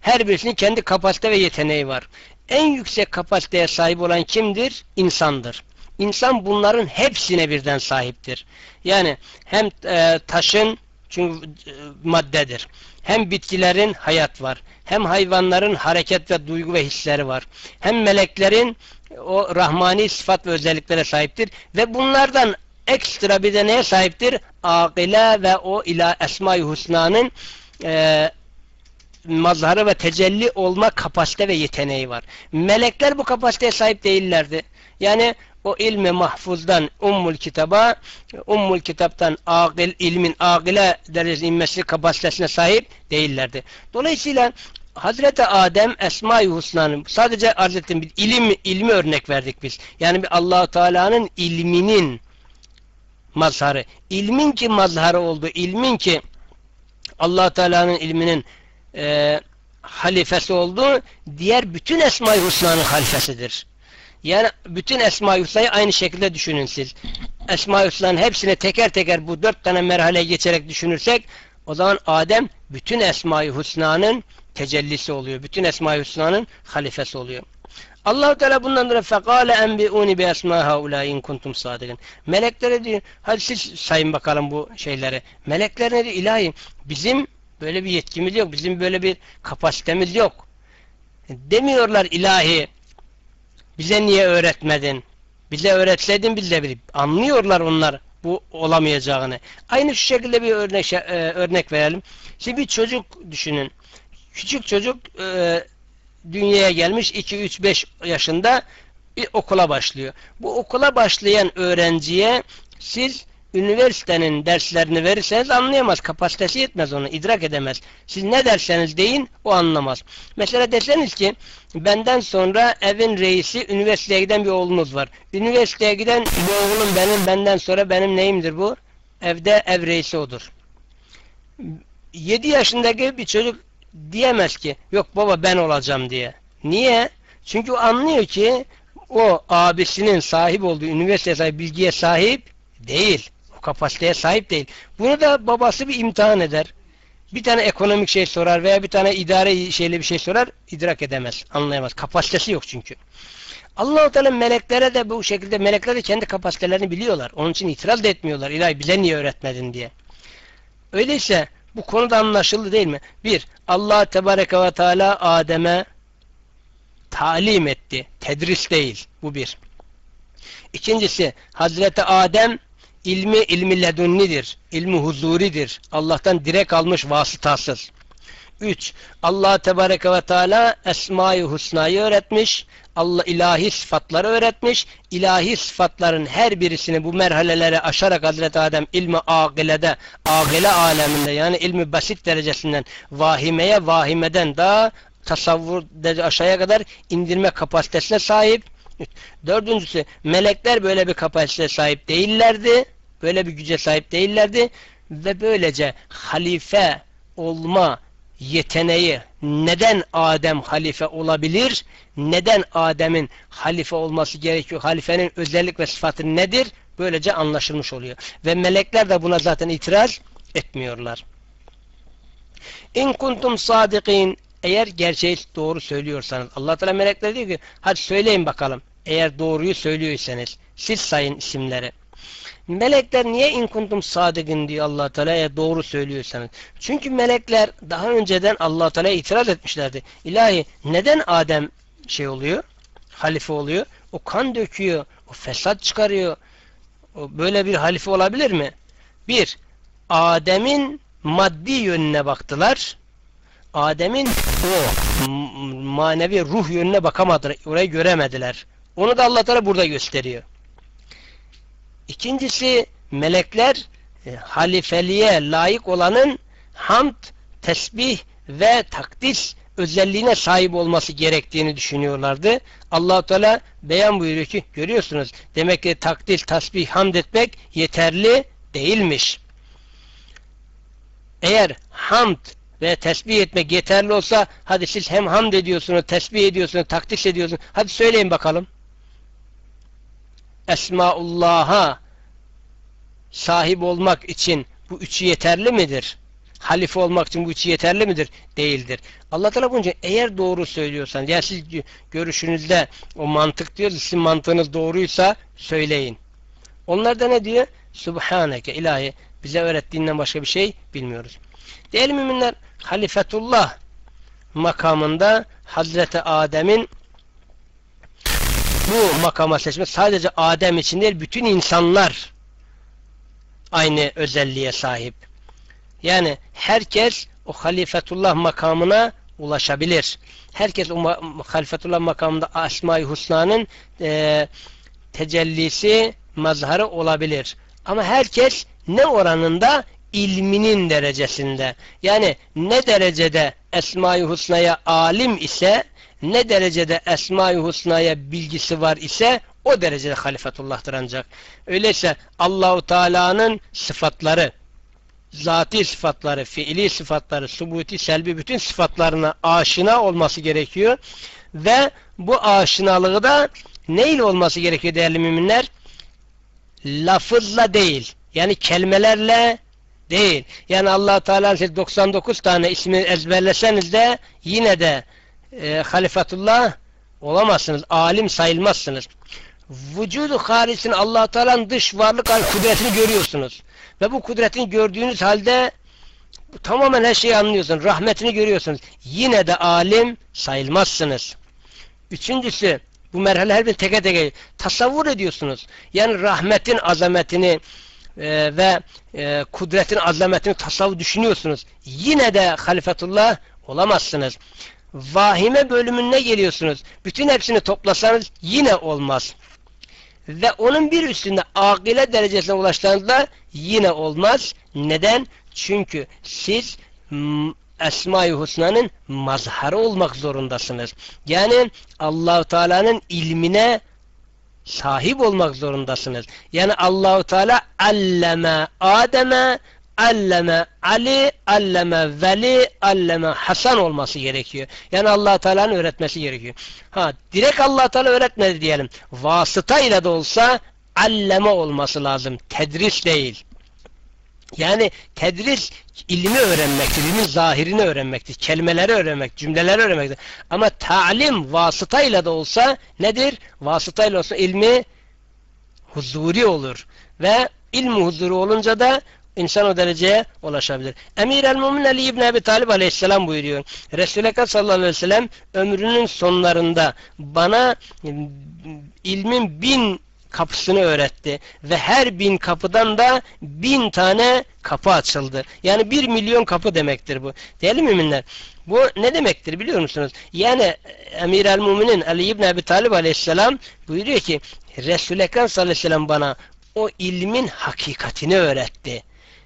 her birisinin kendi kapasite ve yeteneği var. En yüksek kapasiteye sahip olan kimdir? İnsandır. İnsan bunların hepsine birden sahiptir. Yani hem e, taşın çünkü e, maddedir. Hem bitkilerin hayat var. Hem hayvanların hareket ve duygu ve hisleri var. Hem meleklerin o rahmani sıfat ve özelliklere sahiptir. Ve bunlardan ekstra bir de neye sahiptir? Akile ve o ila Esma-i Husna'nın e, mazharı ve tecelli olma kapasite ve yeteneği var. Melekler bu kapasiteye sahip değillerdi. Yani o ilmi mahfuzdan ummul kitaba, ummul kitaptan akil, ilmin akile derecesi inmesi kapasitesine sahip değillerdi. Dolayısıyla Hazreti Adem Esma-i Husna'nın sadece arz ettiğim bir ilim, ilmi örnek verdik biz. Yani bir allah Teala'nın ilminin mazharı. İlmin ki mazharı oldu. ilmin ki allah Teala'nın ilminin e, halifesi oldu. Diğer bütün Esma-i Hüsna'nın halifesidir. Yani bütün Esma-i Hüsna'yı aynı şekilde düşünün siz. Esma-i Hüsna'nın hepsine teker teker bu dört tane merhale geçerek düşünürsek o zaman Adem bütün Esma-i Hüsna'nın tecellisi oluyor. Bütün Esma-i Hüsna'nın halifesi oluyor. Allah Teala bundan dolayı fekale enbiuni bi esma haula in kuntum sadikin. Meleklere diyor hadi siz sayın bakalım bu şeyleri. Melekler ne diyor? İlahi bizim böyle bir yetkimiz yok. Bizim böyle bir kapasitemiz yok. Demiyorlar ilahi bize niye öğretmedin? Bize öğretseydin biz de bilip. Anlıyorlar onlar bu olamayacağını. Aynı şu şekilde bir örnek, e, örnek verelim. Şimdi bir çocuk düşünün. Küçük çocuk e, dünyaya gelmiş 2-3-5 yaşında bir okula başlıyor. Bu okula başlayan öğrenciye siz üniversitenin derslerini verirseniz anlayamaz. Kapasitesi yetmez onu. idrak edemez. Siz ne derseniz deyin o anlamaz. Mesela deseniz ki benden sonra evin reisi üniversiteye giden bir oğlunuz var. Üniversiteye giden bu oğlum benim benden sonra benim neyimdir bu? Evde ev reisi odur. 7 yaşındaki bir çocuk diyemez ki yok baba ben olacağım diye. Niye? Çünkü anlıyor ki o abisinin sahip olduğu üniversite sahip bilgiye sahip değil. Kapasiteye sahip değil. Bunu da babası bir imtihan eder. Bir tane ekonomik şey sorar veya bir tane idare şeyle bir şey sorar idrak edemez, anlayamaz. Kapasitesi yok çünkü. Allah-u Teala meleklere de bu şekilde melekler de kendi kapasitelerini biliyorlar. Onun için itiraz da etmiyorlar. İlahi bize niye öğretmedin diye. Öyleyse bu konuda anlaşıldı değil mi? Bir, Allah Tebareke ve Teala Adem'e talim etti. Tedris değil. Bu bir. İkincisi, Hazreti Adem ilmi ilmi ledunnidir. İlmi huzuridir. Allah'tan direkt almış vasıtasız. 3. Allah Tebareke ve Teala Esma-i Husna'yı öğretmiş. Allah ilahi sıfatları öğretmiş. İlahi sıfatların her birisini bu merhaleleri aşarak Hazreti Adem ilmi agilede, agile aleminde yani ilmi basit derecesinden vahimeye, vahimeden daha tasavvur aşağıya kadar indirme kapasitesine sahip. Dördüncüsü melekler böyle bir kapasiteye sahip değillerdi. Böyle bir güce sahip değillerdi. Ve böylece halife olma yeteneği neden Adem halife olabilir? Neden Adem'in halife olması gerekiyor? Halifenin özellik ve sıfatı nedir? Böylece anlaşılmış oluyor. Ve melekler de buna zaten itiraz etmiyorlar. İn kuntum sadikin eğer gerçeği doğru söylüyorsanız Allah Teala melekler diyor ki hadi söyleyin bakalım eğer doğruyu söylüyorsanız siz sayın isimleri. Melekler niye in kuntum sadikin diyor Allah Teala eğer doğru söylüyorsanız. Çünkü melekler daha önceden Allah Teala'ya itiraz etmişlerdi. İlahi neden Adem şey oluyor? Halife oluyor. O kan döküyor. O fesat çıkarıyor. O böyle bir halife olabilir mi? Bir, Adem'in maddi yönüne baktılar. Adem'in o manevi ruh yönüne bakamadılar. Orayı göremediler. Onu da Allah Teala burada gösteriyor. İkincisi melekler e, halifeliğe layık olanın hamd, tesbih ve takdis özelliğine sahip olması gerektiğini düşünüyorlardı. allah Teala beyan buyuruyor ki görüyorsunuz demek ki takdis, tasbih, hamd etmek yeterli değilmiş. Eğer hamd ve tesbih etmek yeterli olsa hadi siz hem hamd ediyorsunuz, tesbih ediyorsunuz, takdis ediyorsunuz. Hadi söyleyin bakalım. Esmaullah'a sahip olmak için bu üçü yeterli midir? Halife olmak için bu üçü yeterli midir? Değildir. Allah Teala bunca eğer doğru söylüyorsan ya siz görüşünüzde o mantık diyoruz sizin mantığınız doğruysa söyleyin. Onlar da ne diyor? Subhaneke ilahi bize öğrettiğinden başka bir şey bilmiyoruz. Değerli müminler halifetullah makamında Hazreti Adem'in bu makama seçme sadece Adem için değil bütün insanlar aynı özelliğe sahip. Yani herkes o halifetullah makamına ulaşabilir. Herkes o halifetullah makamında Asma-i Husna'nın e, tecellisi, mazharı olabilir. Ama herkes ne oranında? ilminin derecesinde. Yani ne derecede Esma-i Husna'ya alim ise ne derecede Esma-i Husna'ya bilgisi var ise o derecede halifetullah'tır ancak. Öyleyse Allahu Teala'nın sıfatları, zati sıfatları, fiili sıfatları, subuti, selbi bütün sıfatlarına aşina olması gerekiyor. Ve bu aşinalığı da neyle olması gerekiyor değerli müminler? Lafızla değil. Yani kelimelerle değil. Yani allah Teala'nın 99 tane ismi ezberleseniz de yine de e, halifetullah olamazsınız. Alim sayılmazsınız. Vücudu harisin allah Teala'nın dış varlık kudretini görüyorsunuz. Ve bu kudretini gördüğünüz halde tamamen her şeyi anlıyorsunuz. Rahmetini görüyorsunuz. Yine de alim sayılmazsınız. Üçüncüsü bu merhale her bir teke teke tasavvur ediyorsunuz. Yani rahmetin azametini e, ve e, kudretin azametini tasavvur düşünüyorsunuz. Yine de halifetullah olamazsınız. Vahime bölümüne geliyorsunuz. Bütün hepsini toplasanız yine olmaz. Ve onun bir üstünde akile derecesine ulaştığınızda yine olmaz. Neden? Çünkü siz Esma-i Husna'nın mazharı olmak zorundasınız. Yani Allahu Teala'nın ilmine sahip olmak zorundasınız. Yani Allahu Teala alleme Adem'e alleme Ali, alleme Veli, alleme Hasan olması gerekiyor. Yani allah Teala'nın öğretmesi gerekiyor. Ha, direkt allah Teala öğretmedi diyelim. Vasıta ile de olsa alleme olması lazım. Tedris değil. Yani tedris ilmi öğrenmektir, ilmin zahirini öğrenmektir, kelimeleri öğrenmek, cümleleri öğrenmektir. Ama talim vasıtayla da olsa nedir? Vasıtayla olsa ilmi huzuri olur. Ve ilmi huzuri olunca da insan o dereceye ulaşabilir. Emir el-Mumin Ali İbni Ebi Talib aleyhisselam buyuruyor. Ekrem sallallahu aleyhi ve sellem ömrünün sonlarında bana ilmin bin kapısını öğretti. Ve her bin kapıdan da bin tane kapı açıldı. Yani bir milyon kapı demektir bu. Değerli müminler, bu ne demektir biliyor musunuz? Yani Emir el-Muminin Ali İbni Ebi Talib aleyhisselam buyuruyor ki Resul-i sallallahu aleyhi ve sellem bana o ilmin hakikatini öğretti.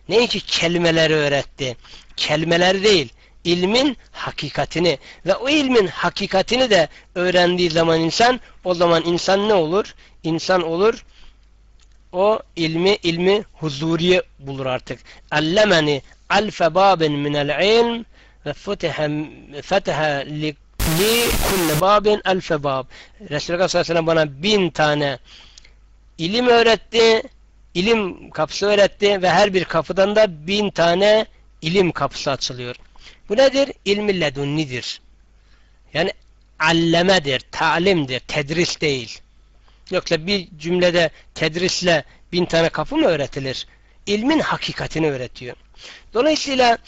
Ne ki kelimeleri öğretti. Kelimeleri değil, ilmin hakikatini ve o ilmin hakikatini de öğrendiği zaman insan o zaman insan ne olur? İnsan olur o ilmi ilmi huzuriye bulur artık. Allemeni alfe babin minel ilm ve fetaha li kulli babin alfe bab. Resulullah sallallahu aleyhi ve sellem bana bin tane ilim öğretti, ilim kapısı öğretti ve her bir kapıdan da bin tane ilim kapısı açılıyor. Bu nedir? İlmi ledunnidir. Yani allemedir, talimdir, tedris değil. Yoksa bir cümlede tedrisle bin tane kapı mı öğretilir? İlmin hakikatini öğretiyor. Dolayısıyla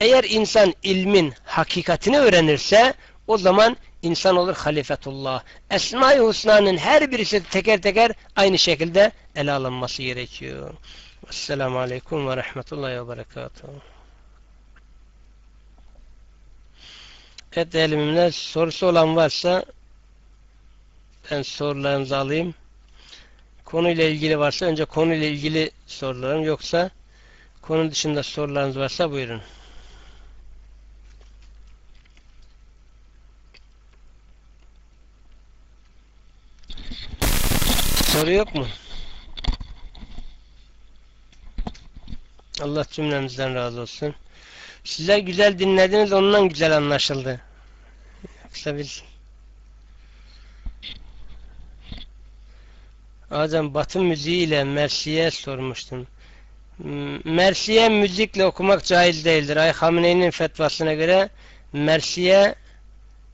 eğer insan ilmin hakikatini öğrenirse o zaman insan olur halifetullah. Esma-i Husna'nın her birisi teker teker aynı şekilde ele alınması gerekiyor. Esselamu Aleyküm ve Rahmetullahi ve Berekatuhu. Evet değerli müminler sorusu olan varsa ben sorularınızı alayım. Konuyla ilgili varsa önce konuyla ilgili sorularım yoksa konu dışında sorularınız varsa buyurun. Soru yok mu? Allah cümlemizden razı olsun. Sizler güzel dinlediniz ondan güzel anlaşıldı. Yoksa biz Adem Batı müziği ile Mersiye sormuştum. Mersiye müzikle okumak caiz değildir. Ay Hamine'nin fetvasına göre Mersiye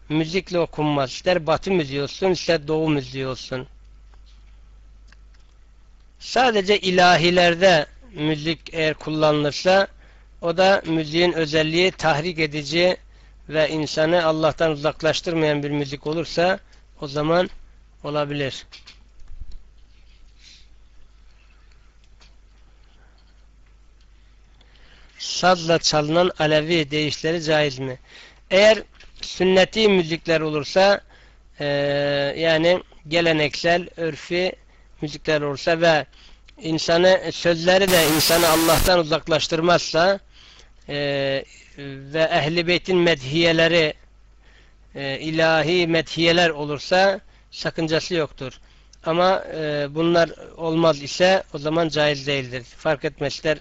müzikle okunmaz. İster Batı müziği olsun, ister Doğu müziği olsun. Sadece ilahilerde müzik eğer kullanılırsa o da müziğin özelliği tahrik edici ve insanı Allah'tan uzaklaştırmayan bir müzik olursa o zaman olabilir. Sazla çalınan Alevi deyişleri caiz mi? Eğer sünneti müzikler olursa e, yani geleneksel, örfi müzikler olursa ve insanı sözleri de insanı Allah'tan uzaklaştırmazsa e, ve ehli beytin medhiyeleri e, ilahi medhiyeler olursa sakıncası yoktur. Ama e, bunlar olmaz ise o zaman caiz değildir. Fark etmez ister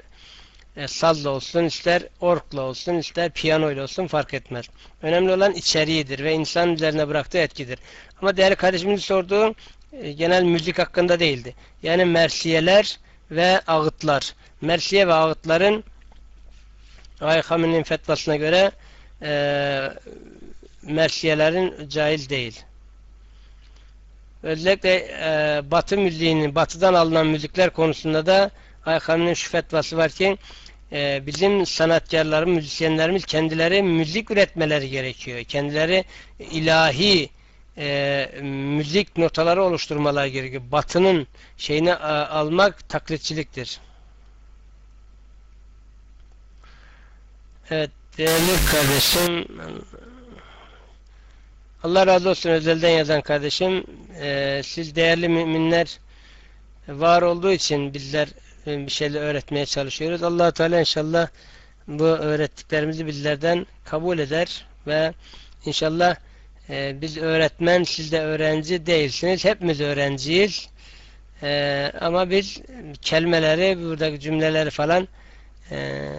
e, sazla olsun, ister orkla olsun, ister piyanoyla olsun fark etmez. Önemli olan içeriğidir ve insan üzerine bıraktığı etkidir. Ama değerli kardeşimin sorduğu e, genel müzik hakkında değildi. Yani mersiyeler ve ağıtlar. Mersiye ve ağıtların Ayhami'nin fetvasına göre e, mersiyelerin caiz değil. Özellikle e, batı müziğinin, batıdan alınan müzikler konusunda da Ayhami'nin şu fetvası var ki e, bizim sanatkarlarımız, müzisyenlerimiz kendileri müzik üretmeleri gerekiyor. Kendileri ilahi e, müzik notaları oluşturmalar gerekiyor. Batının şeyini a, almak taklitçiliktir. Evet değerli kardeşim Allah razı olsun özelden yazan kardeşim e, siz değerli müminler var olduğu için bizler e, bir şeyler öğretmeye çalışıyoruz. allah Teala inşallah bu öğrettiklerimizi bizlerden kabul eder ve inşallah ee, biz öğretmen, siz de öğrenci değilsiniz. Hepimiz öğrenciyiz. Ee, ama biz kelimeleri, buradaki cümleleri falan e,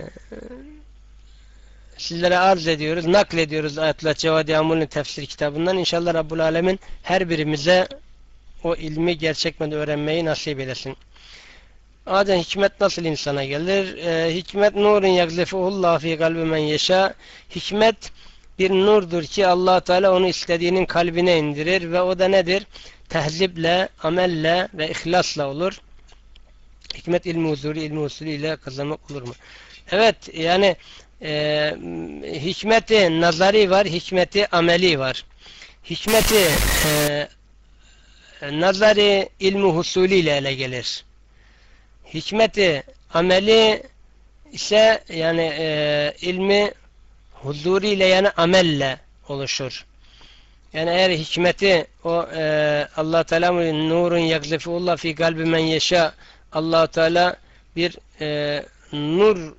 sizlere arz ediyoruz, naklediyoruz Ayetullah Cevadi Amul'un tefsir kitabından. İnşallah Rabbul Alemin her birimize o ilmi gerçekten öğrenmeyi nasip eylesin. Adem hikmet nasıl insana gelir? Ee, hikmet nurun yagzifuhullah fi kalbi men yeşâ. Hikmet bir nurdur ki allah Teala onu istediğinin kalbine indirir ve o da nedir? Tehziple, amelle ve ihlasla olur. Hikmet ilmi huzuru, ilmi usulü ile kazanmak olur mu? Evet, yani e, hikmeti nazari var, hikmeti ameli var. Hikmeti e, nazari ilmi husulü ile ele gelir. Hikmeti ameli ise yani e, ilmi huzuriyle yani amelle oluşur. Yani eğer hikmeti o e, Allah Teala nurun yakzifullah fi kalbi men yeşa Allah Teala bir e, nur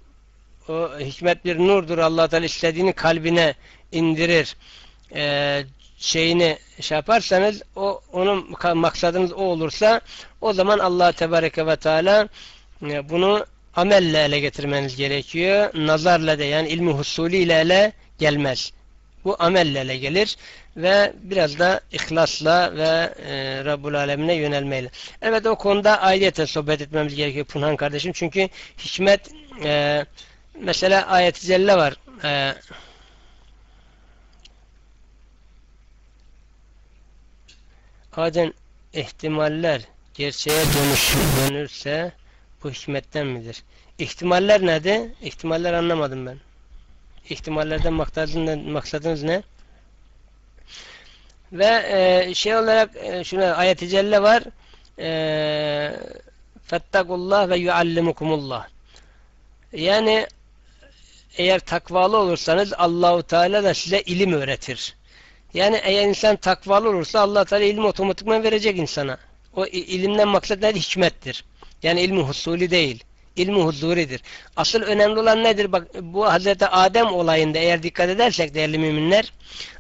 o hikmet bir nurdur. Allah Teala istediğini kalbine indirir. E, şeyini şey yaparsanız o onun maksadınız o olursa o zaman Allah Tebareke ve Teala e, bunu amelle ele getirmeniz gerekiyor. Nazarla da yani ilmi husulü ile ele gelmez. Bu amelle ele gelir ve biraz da ihlasla ve e, Rabbul Alemine yönelmeyle. Evet o konuda ayrıyeten sohbet etmemiz gerekiyor Punhan kardeşim. Çünkü hikmet e, mesela ayet-i celle var. E, Bazen ihtimaller gerçeğe dönüş, dönürse bu hikmetten midir? İhtimaller nedir? İhtimaller anlamadım ben. İhtimallerden maksadınız, ne? Ve e, şey olarak e, şuna ayet-i celle var. E, Fettakullah ve yuallimukumullah. Yani eğer takvalı olursanız Allahu Teala da size ilim öğretir. Yani eğer insan takvalı olursa Allah Teala ilim otomatikman verecek insana. O ilimden maksat nedir? Hikmettir. Yani ilmi husuli değil. İlmi huzuridir. Asıl önemli olan nedir? Bak bu Hazreti Adem olayında eğer dikkat edersek değerli müminler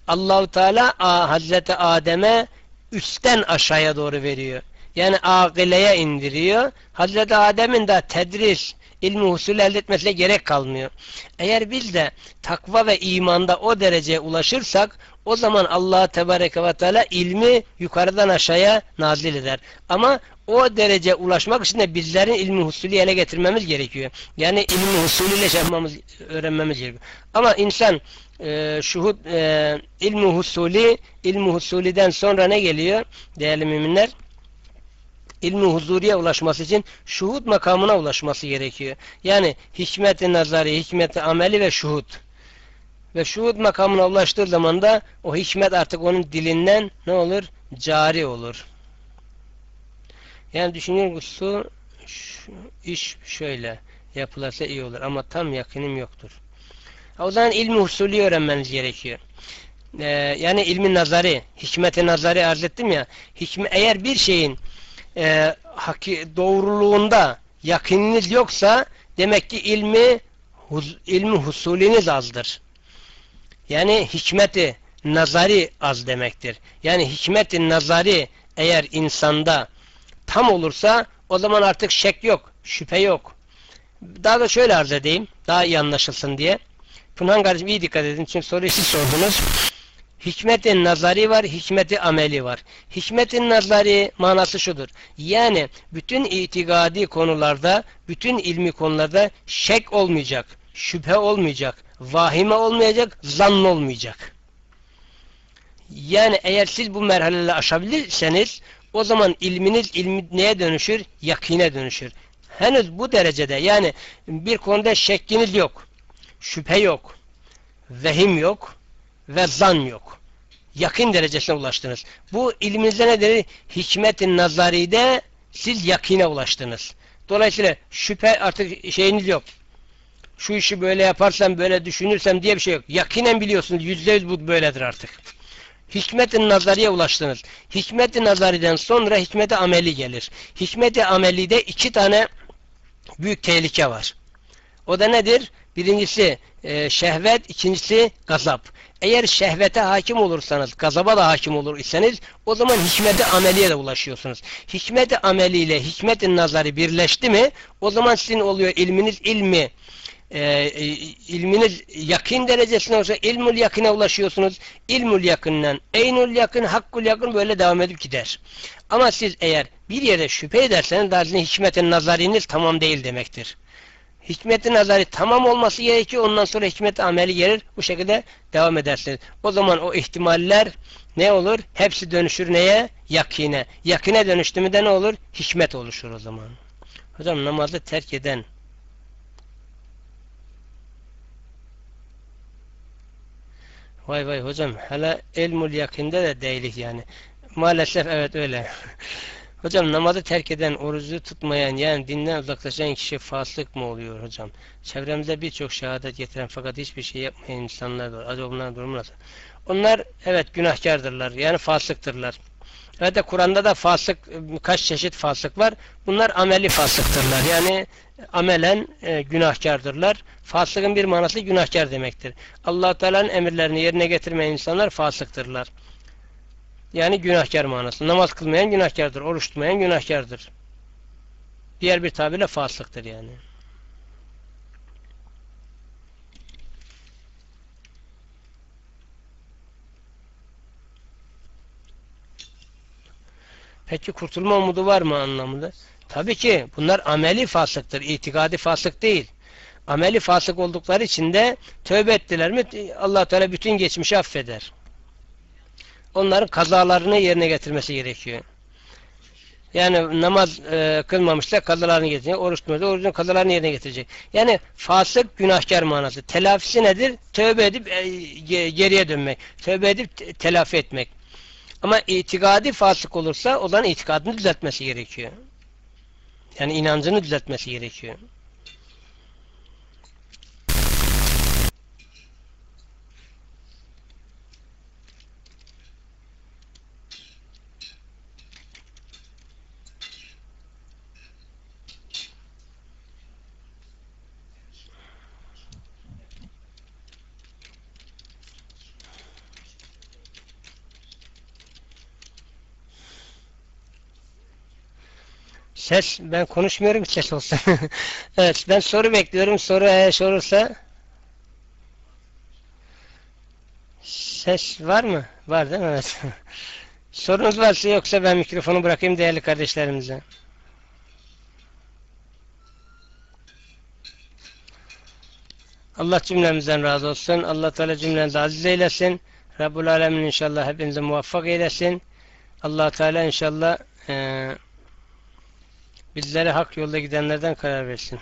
Allahu Teala Hazreti Adem'e üstten aşağıya doğru veriyor. Yani akileye indiriyor. Hazreti Adem'in de tedris, ilmi husul elde etmesine gerek kalmıyor. Eğer biz de takva ve imanda o dereceye ulaşırsak o zaman Allah Tebareke ve Teala ilmi yukarıdan aşağıya nazil eder. Ama o derece ulaşmak için de bizlerin ilmi husulü ele getirmemiz gerekiyor. Yani ilmi husulüyle şey yapmamız, öğrenmemiz gerekiyor. Ama insan e, şuhud e, ilmi husulü ilmi husuliden sonra ne geliyor değerli müminler? ilmi huzuriye ulaşması için şuhud makamına ulaşması gerekiyor. Yani hikmeti nazari, hikmeti ameli ve şuhud. Ve şuhud makamına ulaştığı zaman da o hikmet artık onun dilinden ne olur? Cari olur. Yani düşünüyor su şu, iş şöyle yapılırsa iyi olur ama tam yakınım yoktur. O zaman ilmi husulü öğrenmeniz gerekiyor. Ee, yani ilmi nazari, hikmeti nazari arz ettim ya. Hikme, eğer bir şeyin e, haki, doğruluğunda yakınınız yoksa demek ki ilmi huz, ilmi husuliniz azdır. Yani hikmeti nazari az demektir. Yani hikmeti nazari eğer insanda tam olursa o zaman artık şek yok, şüphe yok. Daha da şöyle arz edeyim, daha iyi anlaşılsın diye. Punhan kardeşim iyi dikkat edin çünkü soruyu siz sordunuz. Hikmetin nazari var, hikmeti ameli var. Hikmetin nazari manası şudur. Yani bütün itikadi konularda, bütün ilmi konularda şek olmayacak, şüphe olmayacak, vahime olmayacak, zann olmayacak. Yani eğer siz bu merhaleleri aşabilirseniz o zaman ilminiz ilmi neye dönüşür? Yakine dönüşür. Henüz bu derecede yani bir konuda şekkiniz yok, şüphe yok, vehim yok, ve zan yok. Yakın derecesine ulaştınız. Bu ilminizde nedir? Hikmetin nazaride siz yakine ulaştınız. Dolayısıyla şüphe artık şeyiniz yok. Şu işi böyle yaparsam, böyle düşünürsem diye bir şey yok. Yakinen biliyorsunuz. Yüzde yüz bu böyledir artık. Hikmetin nazariye ulaştınız. Hikmeti nazariden sonra hikmeti ameli gelir. Hikmeti amelide iki tane büyük tehlike var. O da nedir? Birincisi e, şehvet, ikincisi gazap. Eğer şehvete hakim olursanız, gazaba da hakim olur iseniz o zaman hikmeti ameliye de ulaşıyorsunuz. Hikmeti ameliyle hikmetin nazarı birleşti mi o zaman sizin oluyor ilminiz ilmi e, e, ilminiz yakın derecesine olsa ilmul yakına ulaşıyorsunuz. İlmul yakından eynul yakın, hakkul yakın böyle devam edip gider. Ama siz eğer bir yere şüphe ederseniz daha hikmetin nazariniz tamam değil demektir. Hikmeti nazarı tamam olması gerekiyor. Ondan sonra hikmet ameli gelir. Bu şekilde devam edersiniz. O zaman o ihtimaller ne olur? Hepsi dönüşür neye? Yakine. Yakine dönüştü mü de ne olur? Hikmet oluşur o zaman. Hocam namazı terk eden Vay vay hocam hala elmul yakinde de değilik yani. Maalesef evet öyle. Hocam namazı terk eden, orucu tutmayan yani dinden uzaklaşan kişi fasık mı oluyor hocam? Çevremizde birçok şehadet getiren fakat hiçbir şey yapmayan insanlar var. Acaba bunların durumu nasıl? Onlar evet günahkardırlar. Yani fasıktırlar. Ve de Kur'an'da da fasık kaç çeşit fasık var. Bunlar ameli fasıktırlar. Yani amelen e, günahkardırlar. Fasıkın bir manası günahkar demektir. Allah Teala'nın emirlerini yerine getirmeyen insanlar fasıktırlar. Yani günahkar manası. Namaz kılmayan günahkardır. Oruç tutmayan günahkardır. Diğer bir tabirle fasıktır yani. Peki kurtulma umudu var mı anlamında? Tabii ki bunlar ameli fasıktır, itikadi fasık değil. Ameli fasık oldukları için de tövbe ettiler mi allah Teala bütün geçmişi affeder. Onların kazalarını yerine getirmesi gerekiyor. Yani namaz e, kılmamışsa kazalarını getirecek, oruç tutmamışsa orucun kazalarını yerine getirecek. Yani fasık günahkar manası. Telafisi nedir? Tövbe edip e, geriye dönmek. Tövbe edip telafi etmek. Ama itikadi fasık olursa o zaman itikadını düzeltmesi gerekiyor. Yani inancını düzeltmesi gerekiyor. Ses, ben konuşmuyorum ses olsun. evet, ben soru bekliyorum. Soru eğer olursa ses var mı? Var değil mi? Evet. Sorunuz varsa yoksa ben mikrofonu bırakayım değerli kardeşlerimize. Allah cümlemizden razı olsun. Allah Teala cümlenizi aziz eylesin. Rabbul Alemin inşallah hepinize muvaffak eylesin. Allah Teala inşallah eee Bizlere hak yolda gidenlerden karar versin.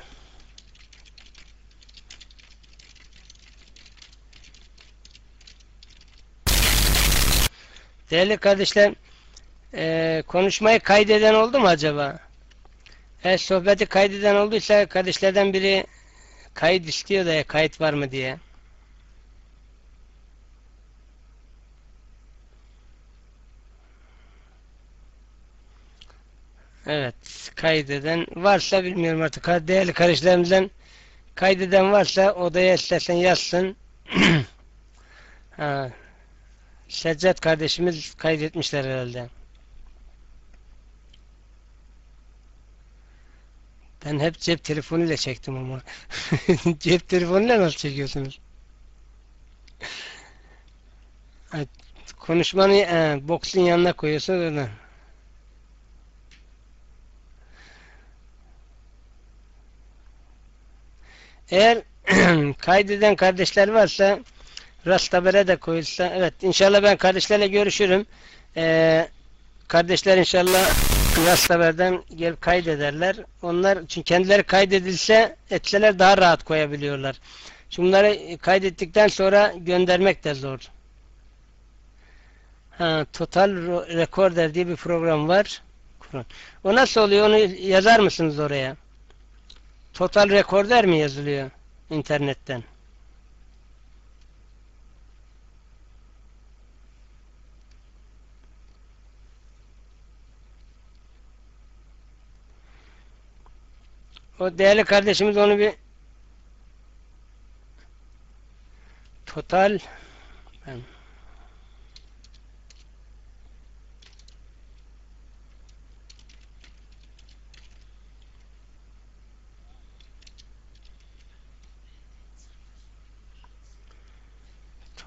Değerli kardeşler, e, konuşmayı kaydeden oldu mu acaba? Eğer sohbeti kaydeden olduysa kardeşlerden biri kayıt istiyor da ya kayıt var mı diye. Evet, kaydeden varsa bilmiyorum artık. Değerli kardeşlerimizden kaydeden varsa odaya istersen yazsın. ha, Seccat kardeşimiz kaydetmişler herhalde. Ben hep cep telefonuyla çektim ama. cep telefonuyla nasıl çekiyorsunuz? Konuşmanı e, boksun yanına koyuyorsun oradan. Eğer kaydeden kardeşler varsa Rastabere de koyulsa evet inşallah ben kardeşlerle görüşürüm. Ee, kardeşler inşallah Rastaber'den gel kaydederler. Onlar çünkü kendileri kaydedilse etseler daha rahat koyabiliyorlar. Çünkü bunları kaydettikten sonra göndermek de zor. Ha, Total Recorder diye bir program var. O nasıl oluyor? Onu yazar mısınız oraya? Total rekorder mi yazılıyor internetten? O değerli kardeşimiz onu bir total ben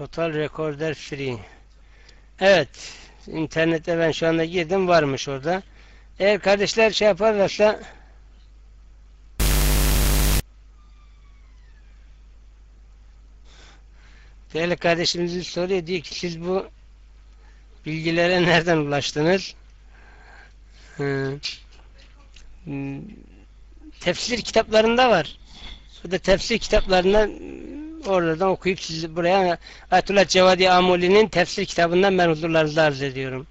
Total Recorder Free. Evet. internette ben şu anda girdim. Varmış orada. Eğer kardeşler şey yaparlarsa Değerli kardeşimizin soruyor diyor ki siz bu bilgilere nereden ulaştınız? Hı. Tefsir kitaplarında var. Bu da tefsir kitaplarında oradan okuyup sizi buraya Ayetullah Cevadi Amuli'nin tefsir kitabından ben huzurlarınızda arz ediyorum.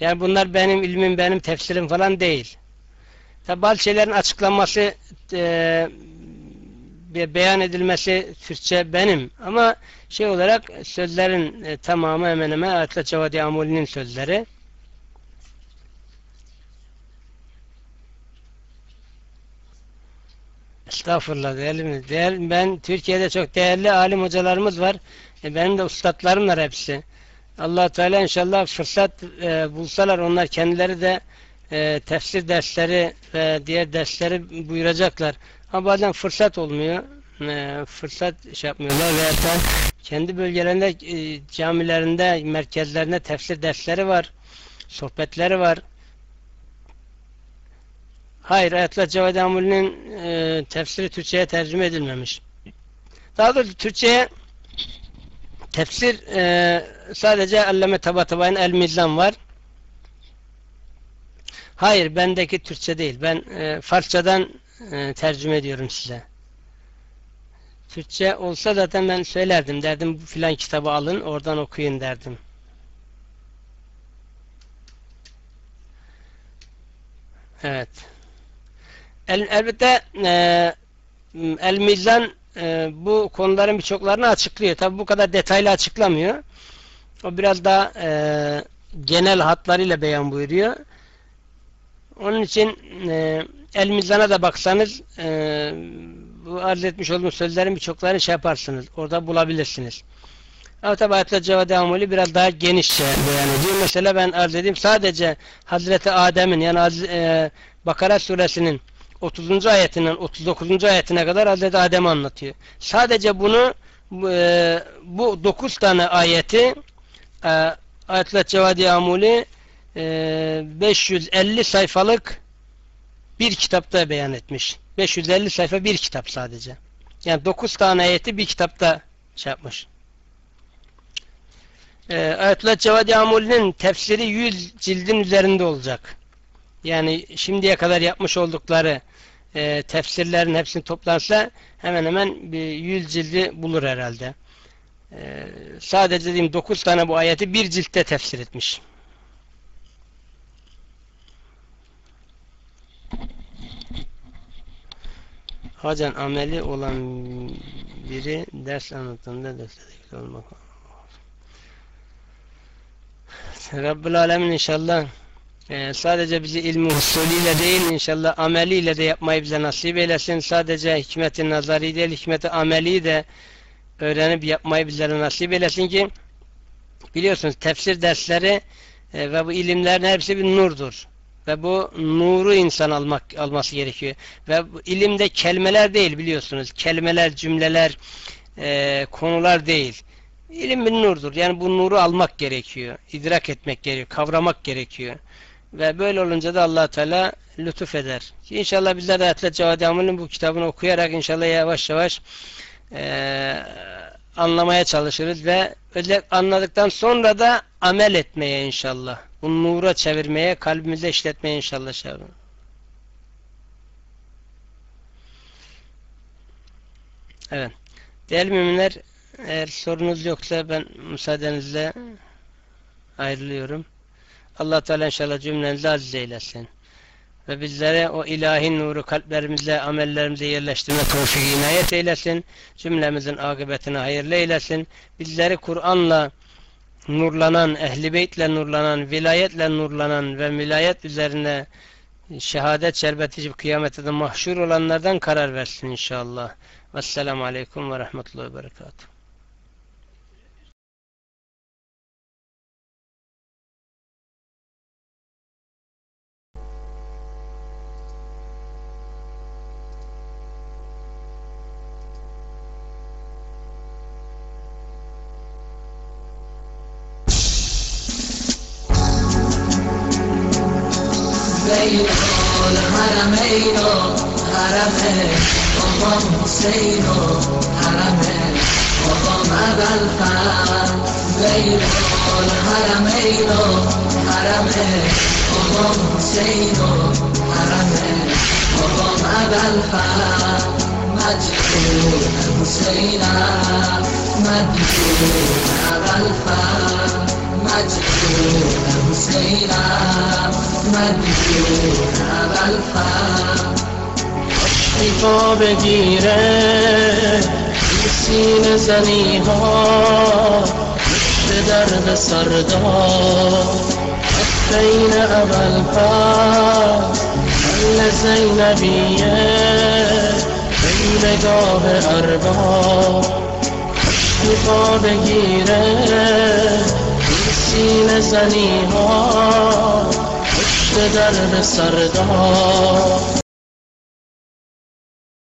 Yani bunlar benim ilmim, benim tefsirim falan değil. Tabi bazı şeylerin açıklanması e, beyan edilmesi Türkçe benim ama şey olarak sözlerin e, tamamı hemen hemen Ayetullah Cevadi Amuli'nin sözleri. Estağfurullah değerli mi? Değer, ben Türkiye'de çok değerli alim hocalarımız var. E, benim de ustadlarım var hepsi. allah Teala inşallah fırsat e, bulsalar onlar kendileri de e, tefsir dersleri ve diğer dersleri buyuracaklar. Ama bazen fırsat olmuyor. E, fırsat şey yapmıyorlar da kendi bölgelerinde e, camilerinde, merkezlerinde tefsir dersleri var. Sohbetleri var. Hayır, Ayetullah Cevad Amuli'nin e, tefsiri Türkçe'ye tercüme edilmemiş. Daha doğrusu Türkçe'ye tefsir e, sadece Allame Tabatabay'ın El Mizan var. Hayır, bendeki Türkçe değil. Ben e, Farsçadan e, tercüme ediyorum size. Türkçe olsa zaten ben söylerdim. Derdim bu filan kitabı alın, oradan okuyun derdim. Evet. El, elbette e, El Mizan e, bu konuların birçoklarını açıklıyor. Tabi bu kadar detaylı açıklamıyor. O biraz daha e, genel hatlarıyla beyan buyuruyor. Onun için e, El Mizan'a da baksanız e, bu arz etmiş olduğum sözlerin birçoklarını şey yaparsınız. Orada bulabilirsiniz. Ama tabi Ayetler Cevadi Amuli biraz daha genişçe beyan ediyor. Mesela ben arz edeyim sadece Hazreti Adem'in yani e, Bakara suresinin 30. ayetinden 39. ayetine kadar Hazreti Adem'i anlatıyor. Sadece bunu e, bu 9 tane ayeti e, Ayetler Cevadi Amuli e, 550 sayfalık bir kitapta beyan etmiş. 550 sayfa bir kitap sadece. Yani 9 tane ayeti bir kitapta şey yapmış. E, Ayetullah Cevadi Amuli'nin tefsiri 100 cildin üzerinde olacak. Yani şimdiye kadar yapmış oldukları e, tefsirlerin hepsini toplansa hemen hemen bir 100 cildi bulur herhalde. E, sadece dediğim 9 tane bu ayeti bir ciltte tefsir etmiş. Hacen ameli olan biri ders anlatımında destekli olmak. Rabbül Alemin inşallah ee, sadece bizi ilmi husuliyle değil inşallah ameliyle de yapmayı bize nasip eylesin. Sadece hikmeti nazari değil hikmeti ameli de öğrenip yapmayı bizlere nasip eylesin ki biliyorsunuz tefsir dersleri e, ve bu ilimlerin hepsi bir nurdur. Ve bu nuru insan almak alması gerekiyor. Ve bu ilimde kelimeler değil biliyorsunuz. Kelimeler, cümleler, e, konular değil. İlim bir nurdur. Yani bu nuru almak gerekiyor. İdrak etmek gerekiyor. Kavramak gerekiyor. Ve böyle olunca da allah Teala lütuf eder. İnşallah bizler de Atlet Cevadi bu kitabını okuyarak inşallah yavaş yavaş e, anlamaya çalışırız ve öyle anladıktan sonra da amel etmeye inşallah. Bu nura çevirmeye, kalbimize işletmeye inşallah. Evet. Değerli müminler eğer sorunuz yoksa ben müsaadenizle ayrılıyorum. Allah Teala inşallah cümlenizi aziz eylesin. Ve bizlere o ilahi nuru kalplerimizle, amellerimize yerleştirme tevfik inayet eylesin. Cümlemizin akıbetini hayırlı eylesin. Bizleri Kur'an'la nurlanan, ehli beytle nurlanan, vilayetle nurlanan ve milayet üzerine şehadet şerbeti gibi kıyamette de mahşur olanlardan karar versin inşallah. Vesselamu Aleyküm ve Rahmetullahi ve Berekatuhu. بين الحرمين حرمين وضم حسين حرمين وضم أبا الفان بين الحرمين حرمين وضم حسين حرمين وضم أبا الفان مجهول حسين مجهول أبا الفان مجنون حسینا مدیون بالفم آشقا بگیره سین زنی ها مشت درد سردار حسین اول پس حل زینبیه بی نگاه ارباب. عشقا بگیره سینه زنی ها پشت درد سردار